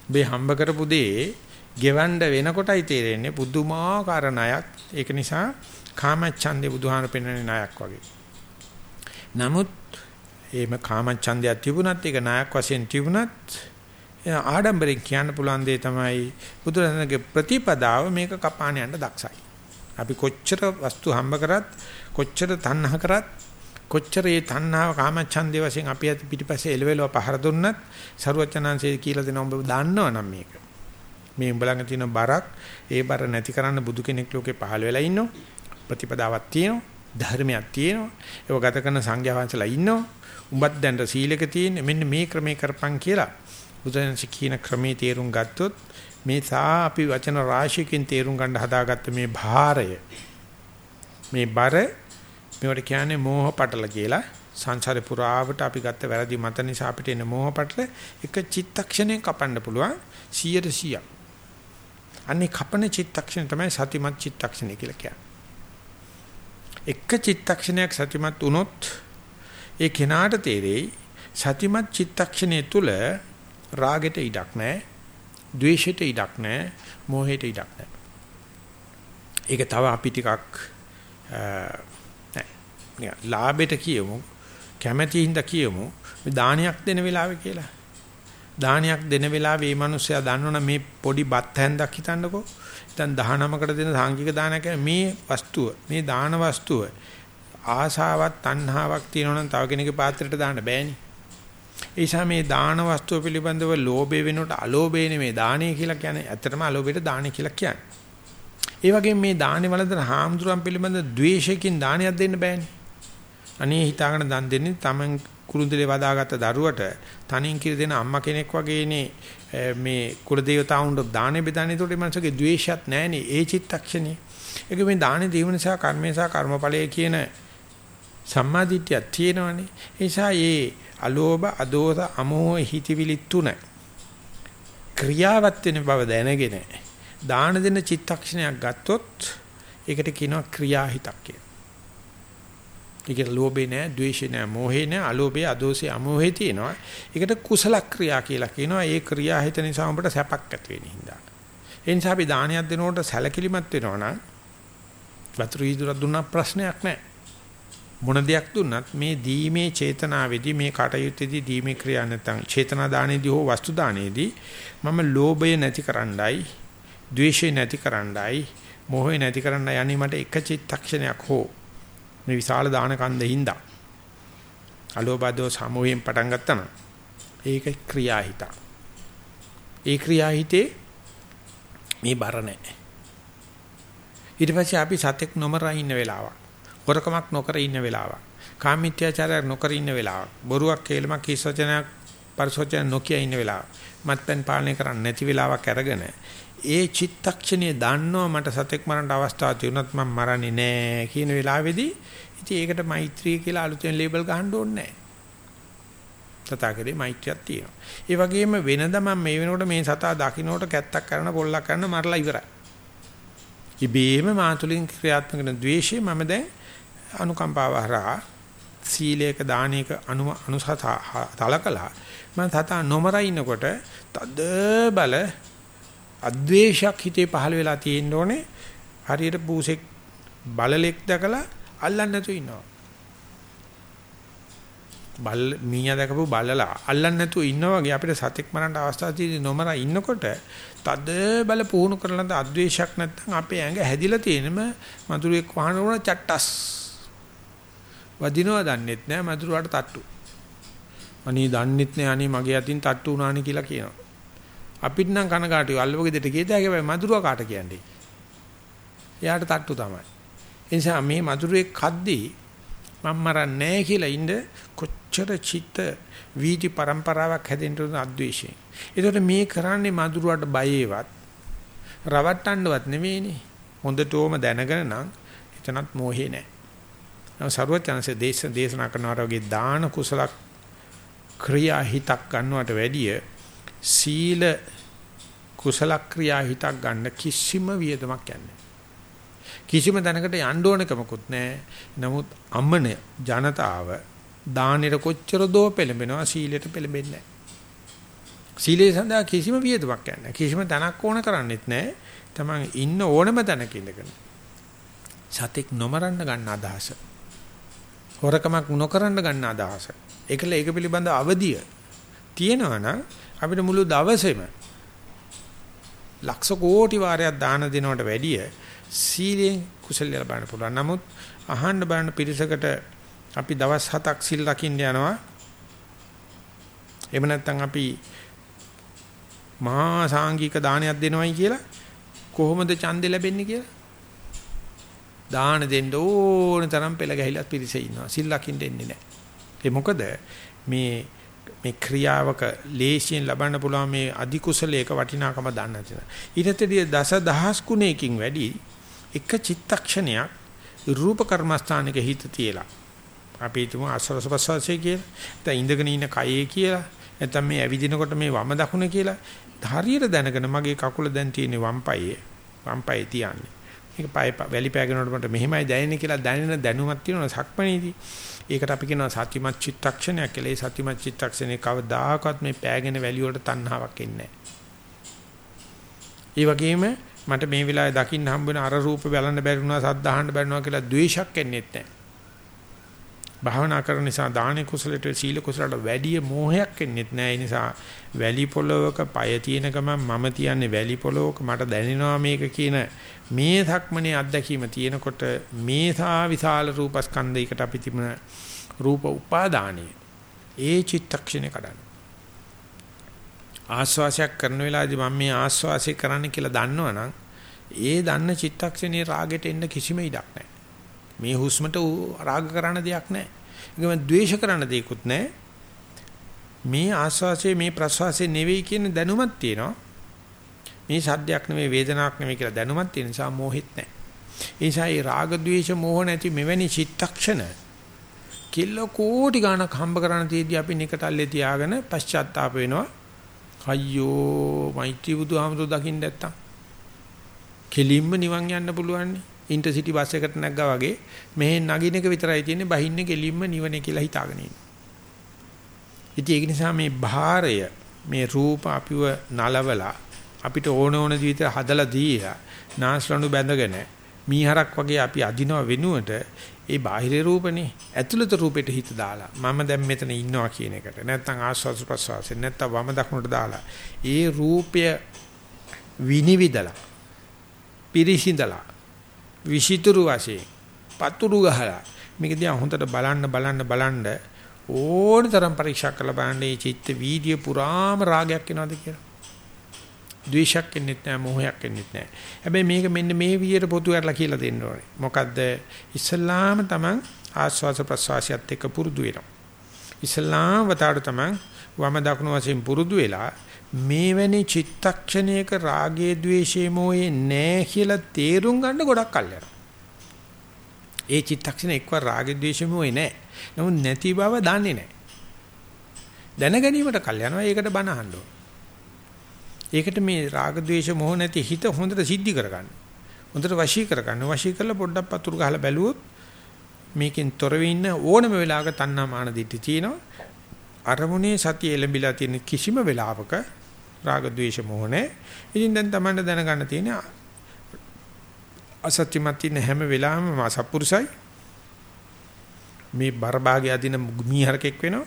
මේ හම්බ කරපු දේ ගෙවන්න වෙනකොටයි තේරෙන්නේ පුදුමාකාර ණයක්. ඒක නිසා කාමච්ඡන්දේ බුදුහාම පෙන්වන්නේ ණයක් වගේ. නමුත් එහෙම කාමච්ඡන්දයක් තිබුණත් ඒක ණයක් වශයෙන් තිබුණත් ආඩම්බරෙන් කියන්න පුළුවන් දේ තමයි බුදුරජාණන්ගේ ප්‍රතිපදාව මේක කපාන යන්න දක්ෂයි. අපි කොච්චර වස්තු හම්බ කරත් කොච්චර තණ්හ කරත් කොච්චර ඒ තණ්හාව කාමච්ඡන්දේ වශයෙන් අපි අත පිටිපස්සේ එලවෙලව පහර දුන්නත් ਸਰුවචනාංශයේ කියලා දෙන ඔබ දන්නවනම් මේක. මේ උඹලඟ තියෙන බරක් ඒ බර නැති කරන්න බුදු කෙනෙක් ලෝකේ පහළ වෙලා ඉන්නවා. ප්‍රතිපදාවක් තියෙනවා. ධර්මයක් තියෙනවා. ඒක ගත කරන සංඝයා වහන්සේලා ඉන්නවා. උඹත් දැන් සීලක තියෙන්නේ මෙන්න මේ ක්‍රමේ කරපන් කියලා බුදුන්ස කියන ක්‍රමේ තේරුම් ගත්තොත් මේ සා අපි වචන රාශියකින් තේරුම් ගන්න හදාගත්ත මේ භාරය මේ බර මේවට කියන්නේ මෝහ පටල කියලා සංසාරේ පුරාවට අපි ගත්ත වැරදි මත නිසා අපිට එන මෝහ පටල එක චිත්තක්ෂණයෙන් කපන්න පුළුවන් 100 100ක්. අනේ කපන චිත්තක්ෂණ තමයි සතිමත් චිත්තක්ෂණය කියලා කියන්නේ. එක චිත්තක්ෂණයක් සතිමත් වුණොත් ඒ කෙනාට තේරෙයි සතිමත් චිත්තක්ෂණය තුල රාගෙට ඉඩක් නැහැ. ද්වේෂෙට ඉඩක් නැහැ. මෝහෙට ඉඩක් නැහැ. ඒක තව අපි ටිකක් නෑ ලාභෙට කියමු කැමැති හින්දා කියමු මේ දානයක් දෙන වෙලාවේ කියලා. දානයක් දෙන වෙලාවේ මේ මිනිස්සයා දන්නවනේ මේ පොඩි බත් හැන්දක් හිතන්නකෝ. දැන් 19කට දෙන සාංගික දානයක් මේ වස්තුව මේ දාන වස්තුව ආසාවක් තණ්හාවක් තියෙනවනම් තව කෙනෙකුගේ පාත්‍රයට දාන්න බෑනේ. ඒ නිසා මේ දාන වස්තුව පිළිබඳව ලෝභය වෙනකොට අලෝභය නෙමේ දානය කියලා කියන්නේ. ඇත්තටම අලෝභයට දානය කියලා කියන්නේ. ඒ වගේම මේ දානේ වලදන හාමුදුරන් පිළිබඳ ද්වේෂයෙන් දානයක් දෙන්න බෑනේ. අනේ හිතාගෙන දන් දෙන්නේ Taman කුරුඳුලේ වදාගත්ත දරුවට තනින් කිරි දෙන අම්මා කෙනෙක් වගේනේ මේ කුල දේවතාවුන්ට දානේ බෙදානේ. ඒකට මනසගේ ද්වේෂයක් නැහැනේ. ඒ චිත්තක්ෂණේ. ඒක මේ දානේ දීම නිසා කර්මේසා කර්මඵලයේ කියන සම්මාදිට්ඨියක් තියෙනවනේ. ඒ නිසා මේ අලෝභ අදෝස අමෝහ හිතවිලි තුන ක්‍රියාවත් වෙන බව දැනගෙන දාන දෙන චිත්තක්ෂණයක් ගත්තොත් ඒකට කියනවා ක්‍රියාහිතක් කියලා. ඒකට ලෝභේ නෑ, ද්වේෂේ නෑ, මෝහේ නෑ, අලෝභේ, අදෝසේ, අමෝහේ තියෙනවා. ඒකට කුසල ක්‍රියා කියලා කියනවා. ඒ ක්‍රියාහිත නිසා උඹට සැපක් ඇති වෙන හින්දා. ඒ නිසා අපි දානයක් දෙනකොට සැලකිලිමත් වෙනවා නම් වතුරු ඉදුරක් දුන්නා ප්‍රශ්නයක් නෑ. මොන දෙයක් දුන්නත් මේ දීමේ චේතනාවේදී මේ කටයුත්තේදී දීමේ ක්‍රියා නැත්නම් චේතනා දානේදී හෝ වස්තු දානේදී මම ලෝභය නැති කරන්නයි, ද්වේෂය නැති කරන්නයි, මොහය නැති කරන්නයි යන්නේ මට එක චිත්තක්ෂණයක් හෝ මේ විශාල දාන කන්දින්දා. අලෝභදෝ සමෝහයෙන් පටන් ගත්තම ඒක ක්‍රියාහිත. ඒ ක්‍රියාහිතේ මේ බර නැහැ. ඊට පස්සේ අපි සතෙක් නොමර ඉන්න වෙලාවක්. හොරකමක් නොකර ඉන්න වෙලාවක්. කාමීත්‍යාචාරයක් නොකර ඉන්න වෙලාවක්. බොරුවක් කේලමක් කිසවචනයක් පරිසෝචන නොකිය ඉන්න වෙලාවක්. මත්පැන් පාලනය කරන්න නැති වෙලාවක් අරගෙන ඒ චිත්තක්ෂණයේ දන්නව මට සතෙක් මරන්න අවස්ථාවක් තියුණත් මම මරන්නේ නැහැ කියන වෙලාවේදී ඉතින් ඒකට මෛත්‍රී කියලා අලුතෙන් ලේබල් ගහන්න ඕනේ නැහැ. තථාගතේ මෛත්‍රියක් තියෙනවා. ඒ වගේම වෙනද මම මේ වෙනකොට මේ සතා දකින්නකොට කැත්තක් කරන පොල්ලක් කරන මරලා ඉවරයි. ඉබේම මාතුලින් ක්‍රියාත්මක කරන ද්වේෂය මම දැන් අනුකම්පාව හරහා සීලයක දානයක අනු අනුසත තලකලා මම තත නොමර ඉන්නකොට තද බල අද්වේෂයක් හිතේ පහළ වෙලා තියෙන්න ඕනේ. හරියට පූසෙක් බලලෙක් දැකලා අල්ලන්න නැතුව ඉන්නවා. බල් මීයා දැකපු බලලා අල්ලන්න නැතුව ඉන්නා වගේ අපිට සතෙක් මරන්න අවස්ථාව තියෙදි නොමර ඉන්නකොට තද බල පුහුණු කරලා අද්වේෂයක් නැත්නම් අපේ ඇඟ හැදිලා තියෙනම මధుරෙක් වහන උන චට්ටස්. වදිනවා දන්නෙත් නෑ මදුරුවාට තට්ටු. අනේ දන්නෙත් නෑ අනේ මගේ අතින් තට්ටු වුණානේ කියලා කියනවා. අපිට නම් කනගාටුයි අල්ලවගේ දෙට ගියදා හැබැයි මදුරුවා කාට කියන්නේ. එයාට තට්ටු තමයි. ඒ නිසා මේ මදුරුවේ කද්දී මම මරන්නේ නෑ කියලා ඉන්න කොච්චර චිත්ත වීති પરම්පරාවක් හැදෙන්න උන අද්වේෂයෙන්. ඒකට මේ කරන්නේ මදුරුවාට බයේවත් රවට්ටන්නවත් නෙවෙයිනේ. හොඳටම දැනගෙන නම් එතනත් මෝහේ නෑ. නම සරුවචනසේ දේශ දේශනා කරනවා වගේ දාන කුසල ක්‍රියා හිතක් ගන්නවට වැඩිය සීල කුසල ක්‍රියා හිතක් ගන්න කිසිම වියදමක් යන්නේ කිසිම තැනකට යන්න ඕනකමකුත් නැහැ. නමුත් අම්මන ජනතාව දානෙට කොච්චර දෝ පෙළඹෙනවා සීලයට පෙළඹෙන්නේ නැහැ. සීලේ සඳහා කිසිම වියදමක් නැහැ. කිසිම තැනක් ඕන කරන්නේත් නැහැ. තමන් ඉන්න ඕනම තැනක ඉඳගෙන සතෙක් නොමරන්න ගන්න අදහස. හොරකමක් නොකරන්න ගන්න අදහස. ඒකල ඒක පිළිබඳ අවදිය තියෙනවා නම් අපිට මුළු දවසේම ලක්ෂ කෝටි වාරයක් දාන දෙනවට වැඩිය සීලෙන් කුසල ලබන්න පුළුවන්. නමුත් අහන්න බලන පිරිසකට අපි දවස් 7ක් සිල් රකින්න යනවා. එහෙම නැත්නම් අපි මහා සාංගික දානයක් දෙනවයි කියලා කොහොමද ඡන්දෙ ලැබෙන්නේ කියලා? දාන දෙන්න ඕන තරම් පෙළ ගැහිලා පිරිසේ ඉන්නවා. සිල් ලකින්න එන්නේ නැහැ. ඒ මොකද මේ මේ ක්‍රියාවක ලේසියෙන් ලබන්න පුළුවන් මේ අධි කුසලයක වටිනාකම දන්නේ නැතින. ඊටතදී දස දහස් ගුණයකින් වැඩි එක චිත්තක්ෂණයක් රූප කර්මස්ථානයක හිත තියලා අපි හිතමු ආස්වාස ප්‍රසවාසය කියලා. දැන් ඉඳගෙන ඉන්න කයේ කියලා. නැත්නම් මේ ඇවිදිනකොට මේ වම දකුණ කියලා. හරියට දැනගෙන මගේ කකුල දැන් තියෙන්නේ වම් පායේ. වම් පායේ තියන්නේ. මේක පය වැලි පෑගෙනකොට මට මෙහෙමයි දැනෙන්නේ කියලා දැනෙන දැනුමක් තියෙනවා සක්මණේදී. ඒකට අපි කියනවා සතිමත් චිත්තක්ෂණයක් කියලා. ඒ සතිමත් චිත්තක්ෂණේ කවදාකවත් මේ පෑගෙන වැලි වලට තණ්හාවක් එන්නේ නැහැ. ඒ වගේම මට මේ වෙලාවේ දකින්න හම්බ වෙන අර රූප බලන්න බැරි වුණා සද්ද අහන්න බැරි වුණා කියලා ද්වේෂයක් එන්නේත් නැහැ. භාවනා කරන නිසා දාන කුසලයට සීල කුසලයට වැඩි මෝහයක් එන්නේත් නැහැ. ඒ නිසා වැලි පොලවක পায় තියෙන ගමන් මම තියන්නේ වැලි පොලවක මට දැනෙනවා මේක කියන මේ ධක්මනේ අත්දැකීම තියෙනකොට මේසා විශාල රූපස්කන්ධයකට අපි තිබුණ රූප උපාදානිය ඒ චිත්තක්ෂණේ කඩන ආස්වාසයක් කරන වෙලාවේදී මම මේ ආස්වාසය කරන්න කියලා දන්නවනම් ඒ දන්න චිත්තක්ෂණේ රාගෙට එන්න කිසිම ඉඩක් නැහැ. මේ හුස්මට රාග කරන්න දෙයක් නැහැ. ඒකම ද්වේෂ කරන්න දෙයක්වත් නැහැ. මේ ආස්වාසයේ මේ ප්‍රස්වාසයේ නෙවෙයි කියන දැනුමක් තියෙනවා. මේ සද්දයක් නෙවෙයි වේදනාවක් නෙවෙයි කියලා දැනුමක් තියෙන නිසා මෝහිත නැහැ. ඒ නිසා මේ රාග ద్వේෂ මෝහ නැති මෙවැනි චිත්තක්ෂණ කිල්ල කෝටි ගණක් හම්බ කරන තියදී අපි නිකටල්ලේ තියාගෙන පශ්චාත්තාප වෙනවා. අයියෝ මෛත්‍රී බුදුහාමුදුරු දකින්න නැත්තම් කෙලින්ම නිවන් යන්න පුළුවන් ඉන්ටර්සිටි බස් එකට නැග්ගා වගේ මෙහෙන් නගින එක විතරයි තියෙන්නේ බහින්නේ කෙලින්ම නිවනේ කියලා හිතාගෙන ඉන්න. ඉතින් ඒක නිසා මේ භාරය මේ රූප අපිව නලවලා අපිට ඕන ඕන ජීවිතය හදලා දීලා නාස්ලණු බැඳගෙන මීහරක් වගේ අපි අදිනව වෙනුවට ඒ බාහිර රූපනේ ඇතුළත රූපෙට හිත දාලා මම දැන් මෙතන ඉන්නවා කියන එකට නැත්නම් ආස්වාද ප්‍රසවාසය නැත්නම් වම දකුණට දාලා ඒ රූපය විනිවිදලා පිරිසිඳලා විෂිතුරු වශයෙන් පතුරු ගහලා මේක දිහා හොඳට බලන්න බලන්න බලන්න ඕන තරම් පරීක්ෂා කරලා බලන්න මේ චිත්ත වීදිය පුරාම රාගයක් එනවද කියලා ද්වේෂයක් එන්නෙත් නැහැ මොහයක් එන්නෙත් නැහැ. හැබැයි මේක මෙන්න මේ විදියට පොතු කරලා කියලා දෙන්න ඕනේ. මොකද්ද? ඉස්ලාම තමන් ආස්වාස ප්‍රසවාසයත් එක්ක පුරුදු වෙනවා. ඉස්ලාම වතාවට තමන් වම දකුණු වශයෙන් පුරුදු වෙලා මේවැනි චිත්තක්ෂණයක රාගයේ ද්වේෂයේ මොහේ නැහැ කියලා තේරුම් ගන්න ගොඩක් කල් යනවා. ඒ චිත්තක්ෂණ එක්වර රාගයේ ද්වේෂයේ මොහේ නැහැ. නමුත් නැති බව දන්නේ නැහැ. දැන ගැනීමට කල් යනවා. ඒකට බණ අහන්න ඕනේ. ඒකට මේ රාග ద్వේෂ මොහ නැති හිත හොඳට සිද්ධි කරගන්න. හොඳට වශී කරගන්න. වශී කරලා පොඩ්ඩක් පතුරු ගහලා බැලුවොත් මේකෙන් තොර වෙන්න ඕනම වෙලාවක තණ්හා මාන දිටි තියෙනවා. අරමුණේ සතිය එළඹිලා තියෙන කිසිම වෙලාවක රාග ద్వේෂ මොහ නැහැ. ඉතින් දැන් Tamanne දැනගන්න තියෙන අසත්‍යමත් ඉන්න හැම වෙලාවෙම මා සත්පුරුසයි මේ බරභාගය අදින මීහරකෙක් වෙනවා.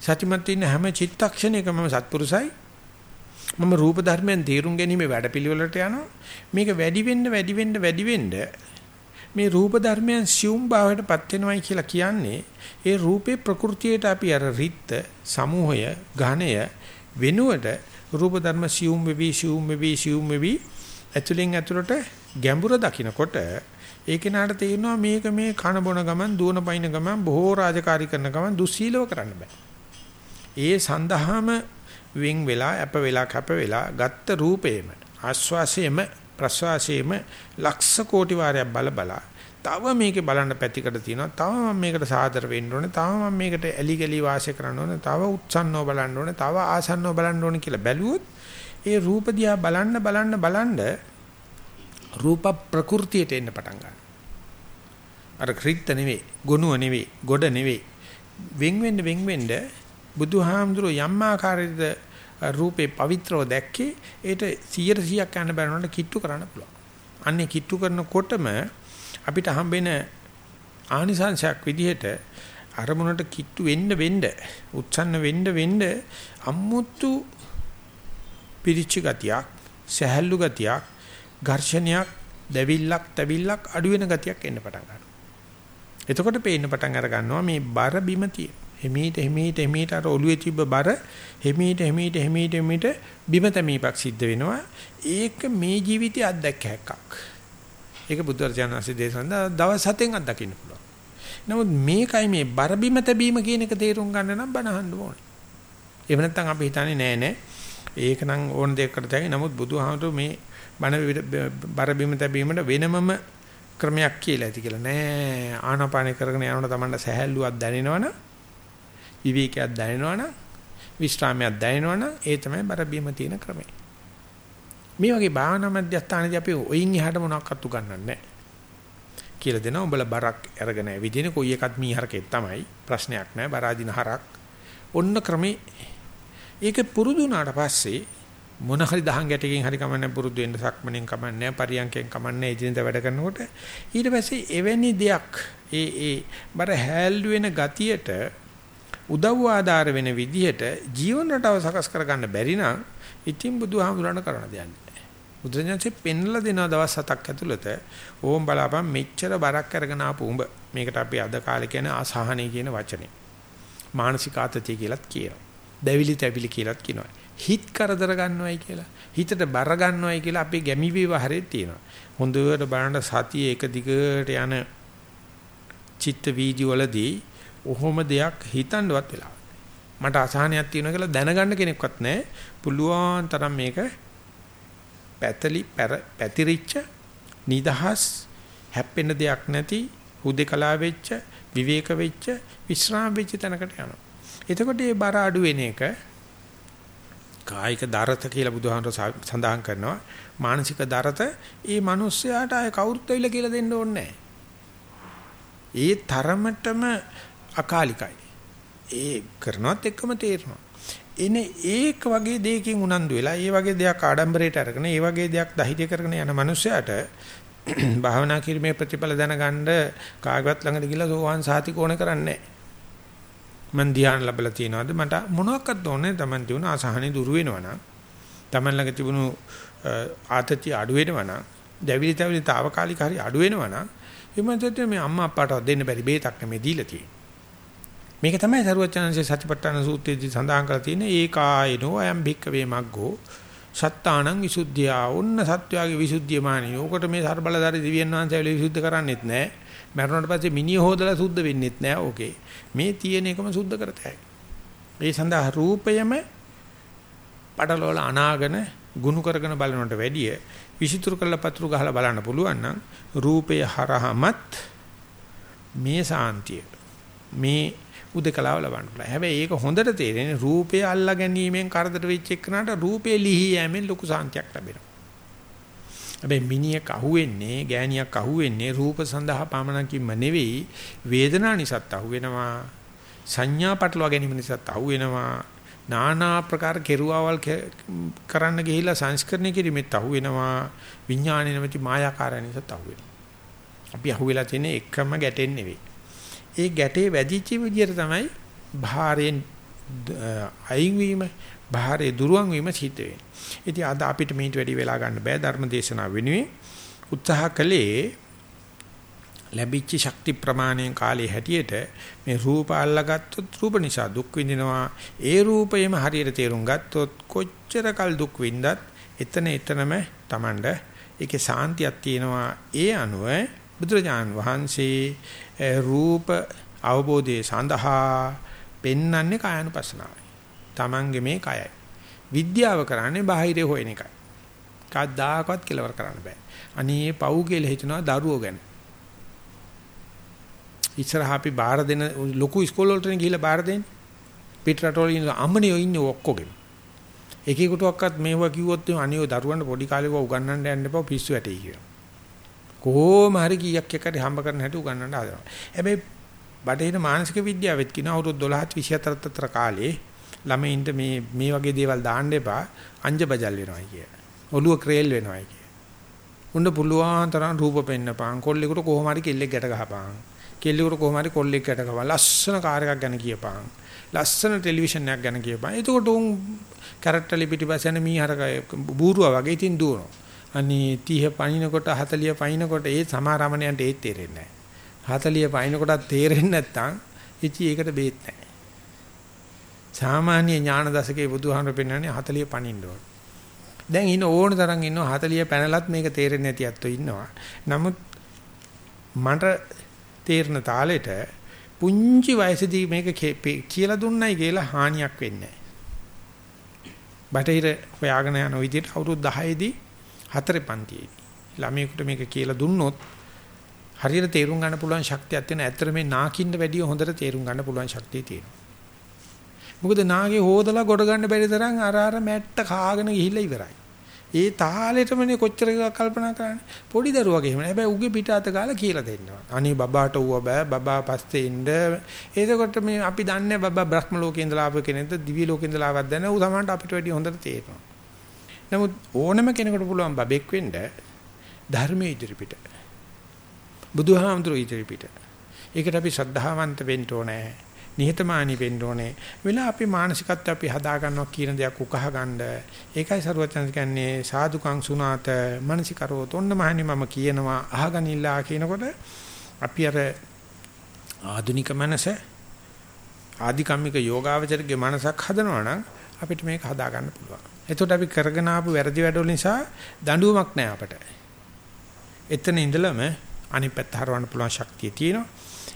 සත්‍යමත් ඉන්න හැම චිත්තක්ෂණයකම සත්පුරුසයි මම රූප ධර්මයන් තේරුම් ගැනීම වැඩපිළිවෙලට යනවා. මේක වැඩි වෙන්න වැඩි වෙන්න වැඩි වෙන්න මේ රූප ධර්මයන් සියුම් භාවයටපත් වෙනවයි කියලා කියන්නේ ඒ රූපේ ප්‍රകൃතියට අපි අර රිත්ත සමූහය ඝණය වෙනුවට රූප ධර්ම සියුම් වෙවි සියුම් වෙවි සියුම් වෙවි ඇතුලෙන් ඇතුලට ගැඹුර දකින්නකොට ඒ කෙනාට තේරෙනවා මේක මේ කන බොන ගමන් දුවන පයින් ගමන් බොහෝ රාජකාරී කරන ගමන් දුස්සීලව කරන්න බෑ. ඒ සඳහාම වෙන් වෙලා අප වෙලා කැප වෙලා ගත්ත රූපේම ආස්වාසයේම ප්‍රසවාසයේම ලක්ෂ කෝටි වාරයක් බල බලා තව මේකේ බලන්න පැතිකඩ තියෙනවා. තව මම මේකට සාදර වෙන්න ඕනේ. තව මම මේකට ඇලි ගලි වාසය කරන්න ඕනේ. තව උත්සන්නව බලන්න ඕනේ. තව ආසන්නව බලන්න ඕනේ කියලා බැලුවොත් ඒ රූප දිහා බලන්න බලන්න බලන්න රූප ප්‍රകൃතියට එන්න පටන් ගන්නවා. අර ක්‍රිත්ත නෙවෙයි ගොනුව නෙවෙයි ගොඩ නෙවෙයි. වෙන් වෙන්න වෙන් වෙන්න බුදුහාමුදුරුවෝ යම් ආකාරයකද රූපේ පවිත්‍රව දැක්කේ ඒට 100%ක් යන බැලනොට කිට්ටු කරන්න පුළුවන්. අන්නේ කිට්ටු කරනකොටම අපිට හම්බෙන ආනිසංශයක් විදිහට අරමුණට කිට්ටු වෙන්න වෙන්න උත්සන්න වෙන්න වෙන්න අම්මුතු පිරිච්ච ගතියක් සහැල්ලු ගතියක් ඝර්ෂණයක් දැවිල්ලක් තැවිල්ලක් අඩු වෙන ගතියක් එන්න පටන් ගන්නවා. එතකොට පේන්න පටන් අර ගන්නවා මේ බර බිම තියෙන. එමීට එමීට එමීට අර ඔළුවේ තිබ්බ බර එමීට එමීට එමීට එමීට බිම තැමීපක් සිද්ධ වෙනවා. ඒක මේ ජීවිතයේ අත්දැක හැක්කක්. ඒක බුද්ධර්ජනන්සේ දේශන දවස් හතෙන් අත්දකින්න පුළුවන්. නමුත් මේකයි මේ බර බිම තැබීම කියන එක තේරුම් ගන්න නම් බණ අහන්න ඕනේ. එහෙම නැත්නම් අපි හිතන්නේ නෑ නෑ. ඒක නම් ඕන දෙයක් කරතයි. නමුත් බුදුහාමුදුරු මේ බණ බර බිම තැබීමට වෙනමම ක්‍රමයක් කියලා ඇති කියලා නෑ. ආනාපාන කරගෙන යනකොට තමයි සහැල්ලුවක් දැනෙනවනේ විවේකයක් දැනෙනවනම් විශ්‍රාමයක් දැනෙනවනම් ඒ තමයි බර බීම තියෙන ක්‍රමය. මේ වගේ භාවනා මධ්‍යස්ථානදී අපි ඔයින් එහාට මොනවක්වත් උගන්වන්නේ නැහැ. කියලා දෙනවා උඹලා බරක් අරගෙන ඇවිදින කොයි එකත් මීහරකෙත් තමයි ප්‍රශ්නයක් නැහැ බරාදින හරක්. ඔන්න ක්‍රමේ ඒක පුරුදු වුණාට පස්සේ මොන හරි දහං ගැටකින් හරි කමන්නේ පුරුදු වෙන්න සක්මණෙන් කමන්නේ පරියන්කෙන් කමන්නේ එදිනෙදා වැඩ කරනකොට ඊට පස්සේ එවැනි දෙයක් ඒ ඒ බර හැල්ලු වෙන ගතියට උදව් ආධාර වෙන විදිහට ජීවන රටාව සකස් කරගන්න බැරි නම් ඉතින් බුදුහාමුදුරණ කරන්න දෙයක් නැහැ. බුදුරජාණන්සේ පෙන්ලා දෙන දවස් හතක් ඇතුළත ඕම් බලාපන් මෙච්චර බරක් අරගෙන ආපු උඹ මේකට අපි අද කාලේ කියන අසහනයි කියන වචනේ. මානසික ආතතිය කියලාත් කියනවා. දැවිලි තැවිලි කියලාත් කියනවා. හිත කරදර ගන්නවයි කියලා. හිතට බර ගන්නවයි කියලා අපේ ගැමි විවහරේ තියෙනවා. හොඳට බලන්න සතිය එක දිගට යන චිත්ත වීදි වලදී ඔහොම දෙයක් හිතන්නවත් වෙලාවක් මට අසහනයක් තියෙනවා කියලා දැනගන්න කෙනෙක්වත් නැහැ. පුළුවන් තරම් මේක පැතලි පැතිරිච්ච නිදහස් හැප්පෙන දෙයක් නැති හුදේකලා වෙච්ච විවේක වෙච්ච විශ්‍රාම වෙච්ච තැනකට යනවා. එතකොට මේ බර අඩු වෙන එක කායික දරත කියලා බුදුහාමර සඳහන් කරනවා. මානසික දරත ඒ මිනිස්යාට ආය කවුරුත් වෙයිලා කියලා දෙන්න ඕනේ නැහැ. ඒ තරමටම අකාලිකයි. ඒ කරනවත් එක්කම තේරෙනවා. එනේ ඒක වගේ දෙයකින් උනන්දු වෙලා ඒ වගේ දෙයක් ආඩම්බරයට අරගෙන ඒ වගේ දෙයක් දහිතය කරගෙන යන මනුස්සයාට <clears throat> භාවනා කිරීමේ ප්‍රතිඵල දැනගන්න කාගවත් ළඟට ගිහලා සෝවාන් සාතික ඕන කරන්නේ මන් ධ්‍යාන ලැබලා තියනවාද මට මොනවාක්වත් ඕනේ Taman තියුණ අසහනෙ දුර වෙනවනම් Taman ළඟ තිබුණු ආතතිය අඩු වෙනවනම් දැවිලි තැවිලි తాවකාලික හරි අඩු වෙනවනම් එමන්ට මේ අම්මා අප්පාට දෙන්න බැරි බේතක් නෙමෙයි දීලා තියෙන්නේ මේක තමයි සරුවචනන්සේ සතිපට්ඨාන සූත්‍රයේදී සඳහන් කරලා තියෙන ඒකායනෝ අයම් භික්කවේ මග්ගෝ සත්තානං විසුද්ධිය ඔන්න සත්වයාගේ විසුද්ධිය මානේ. ඕකට මේ ਸਰබලධාරී දිව්‍යන් වහන්සේවල විසුද්ධ කරන්නේත් නැහැ. මරණයට පස්සේ මිනිහ හොදලා සුද්ධ වෙන්නෙත් නැහැ. ඕකේ. මේ තියෙන එකම සුද්ධ කරතයි. ඒ සඳහා රූපයම පටලවල අනාගෙන ගුණ කරගෙන බලනට වැඩිය විසිතුරු කරලා පතුරු ගහලා බලන්න පුළුවන් නම් රූපය හරහමත් මේ සාන්තිය මේ උදකලාව ලබන්න පුළුවන්. හැබැයි ඒක හොඳට තේරෙන්නේ රූපය අල්ලා ගැනීමෙන් කරදර වෙච්ච එකනට රූපේ ලිහි යෑමෙන් ලොකු සාන්තියක් ලැබෙනවා. හැබැයි මිනිහෙක් අහුවෙන්නේ ගෑණියක් අහුවෙන්නේ රූප සඳහා පමණකින්ම නෙවෙයි වේදනා නිසාත් අහුවෙනවා. සංඥා පටලවා ගැනීම නිසාත් අහුවෙනවා. নানা ආකාර කෙරුවාවල් කරන්න ගිහිලා සංස්කරණය කිරීමෙත් අහුවෙනවා. විඥාණය නැමැති මායාකාරය නිසාත් අහුවෙනවා. අපි අහුවෙලා තියෙන එකම ගැටෙන්නේ නෙවෙයි. ඒ ගැටේ වැදිච්ච විදියට තමයි භාරයෙන් අයින් වීම භාරයේ දුරුවන් වීම සිද්ධ වෙන්නේ. ඉතින් අද අපිට මේට වැඩි වෙලා ගන්න බෑ ධර්ම දේශනාව වෙනුවෙන්. උත්සාහ කළේ ලැබිච්ච ශක්ති ප්‍රමාණයෙන් කාලේ හැටියට මේ රූප අල්ලගත්තොත් රූප නිසා දුක් විඳිනවා. ඒ රූපයම හරියට තේරුම් ගත්තොත් කොච්චර කල් දුක් විඳත් එතන එතනම Tamanda ඒකේ සාන්තියක් තියෙනවා. ඒ අනුව බුදුරජාන් වහන්සේ රූප අවබෝධයේ සඳහා පෙන්වන්නේ කායानुපස්සනාවයි. Tamange මේ කයයි. විද්‍යාව කරන්නේ බාහිරේ හොයන එකයි. කවදාකවත් කෙලවර කරන්න බෑ. අනේ පව් කියලා හිතනවා දරුවෝ ගැන. ඉස්සරහා අපි බාර දෙන ලොකු ඉස්කෝල වලට ගිහිල්ලා බාර දෙන්නේ. පිට රටවල ඉන්න අම්මනියෝ ඉන්නේ ඔක්කොගෙම. එකෙකුටවත් මේවා කිව්වොත් අනියෝ දරුවන්ට පොඩි කාලේ ව උගන්වන්න යන්න එපා පිස්සු වැටේ කියලා. කොහොම හරි කීයක් එකට හම්බ කරන්න හැටි උගන්වන්න හදනවා. හැබැයි බටහිර මානසික විද්‍යාවෙත් කියන අවුරුදු 12 24 අතර කාලේ ළමයින්ට මේ මේ වගේ දේවල් දාන්න එපා අංජ බජල් වෙනවා කිය. ඔළුව ක්‍රේල් වෙනවා කිය. උන්න පුළුවන් තරම් රූප පෙන්නපන් කොල්ලෙකුට කොහොම හරි කෙල්ලෙක් ගැට ගහපන්. කෙල්ලෙකුට කොහොම හරි කොල්ලෙක් ගැට ගහපන්. ලස්සන කාර් එකක් ගැන කියපන්. ලස්සන ටෙලිවිෂන් එකක් ගැන කියපන්. එතකොට උන් කැරක්ටර් පිටිපස්ස යන මීහරක බූරුවා වගේ ඉතින් දුවනවා. අනේ 30 පණිනකොට 40 පණිනකොට ඒ සමාරමණයන්ට ඒත් තේරෙන්නේ නැහැ. 40 පණිනකොටත් තේරෙන්නේ නැත්නම් ඉති ඒකට බේත් නැහැ. සාමාන්‍ය ඥාන දශකයේ බුදුහාමර පෙන්වන්නේ 40 පණින්න ඕන. දැන් ඉන්න ඕන තරම් ඉන්නවා 40 පැනලත් මේක තේරෙන්නේ නැති අත්තු ඉන්නවා. නමුත් මට තේරෙන තාලෙට පුංචි වයසදී මේක කියලා දුන්නයි කියලා හානියක් වෙන්නේ නැහැ. බටහිර හොයාගෙන යන විදිහට අවුරුදු 10 දී හතරේ පන්තියේදී ළමයෙකුට මේක කියලා දුන්නොත් හරියට තේරුම් ගන්න පුළුවන් ශක්තියක් තියෙන. ඇත්තට මේ නාකින්න වැඩිය හොඳට තේරුම් ගන්න පුළුවන් ශක්තිය තියෙනවා. මොකද නාගේ හොදලා ගොඩ ගන්න බැරි තරම් අර අර මැට්ට කාගෙන ගිහිල්ලා ඉවරයි. ඒ තාලෙටමනේ කොච්චර කල්පනා කරන්නේ. පොඩි දරුවගේ එහෙම. හැබැයි උගේ පිට අත ගාලා කියලා දෙන්නවා. අනේ බබාට ඌව බෑ. බබා පස්සේ ඉන්න. එතකොට මේ අපි දන්නේ බබා බ්‍රහ්ම ලෝකේ ඉඳලා ආපු කෙනෙක්ද දිවි ලෝකේ ඉඳලා ආවද දැන ඌ සමහරට අපිට වැඩිය හොඳට තේරෙනවා. නමුත් ඕනම කෙනෙකුට පුළුවන් බබෙක් වෙන්න ධර්මයේ ඉදිරිපිට. බුදුහාමුදුරු ඉදිරිපිට. ඒකට අපි ශ්‍රද්ධාවන්ත වෙන්න ඕනේ. නිහතමානී වෙන්න ඕනේ. වෙලා අපි මානසිකත්වය අපි හදා ගන්නවා කියන දෙයක් උකහා ගන්න. ඒකයි සරුවචන කියන්නේ සාදුකං සුනාත මනසිකරෝ තොන්න මහනි මම කියනවා අහගනිලා කියනකොට අපි අර ආධුනික මනස ආධිකම්මික යෝගාවචරගේ මනසක් හදනවා නම් අපිට මේක හදා ගන්න පුළුවන්. එතකොට අපි කරගෙන ආපු වැරදි වැඩවල නිසා දඬුවමක් නැහැ අපට. එතන ඉඳලම අනිත් පැත්ත හරවන්න පුළුවන් ශක්තිය තියෙනවා.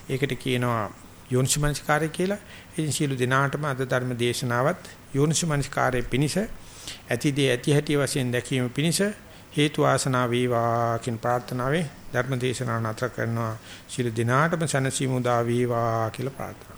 ඒකට කියනවා යෝනිසමනස්කාරය කියලා. ඉතින් සියලු දෙනාටම අද ධර්ම දේශනාවත් යෝනිසමනස්කාරයේ පිනිස ඇතිදී ඇති හැටි වශයෙන් දැකීම පිනිස හේතු වාසනා වේවා කියන ප්‍රාර්ථනාවෙන් ධර්ම දේශනාව නතර කරනවා. සියලු දෙනාටම සනසීමු දා වේවා කියලා ප්‍රාර්ථනා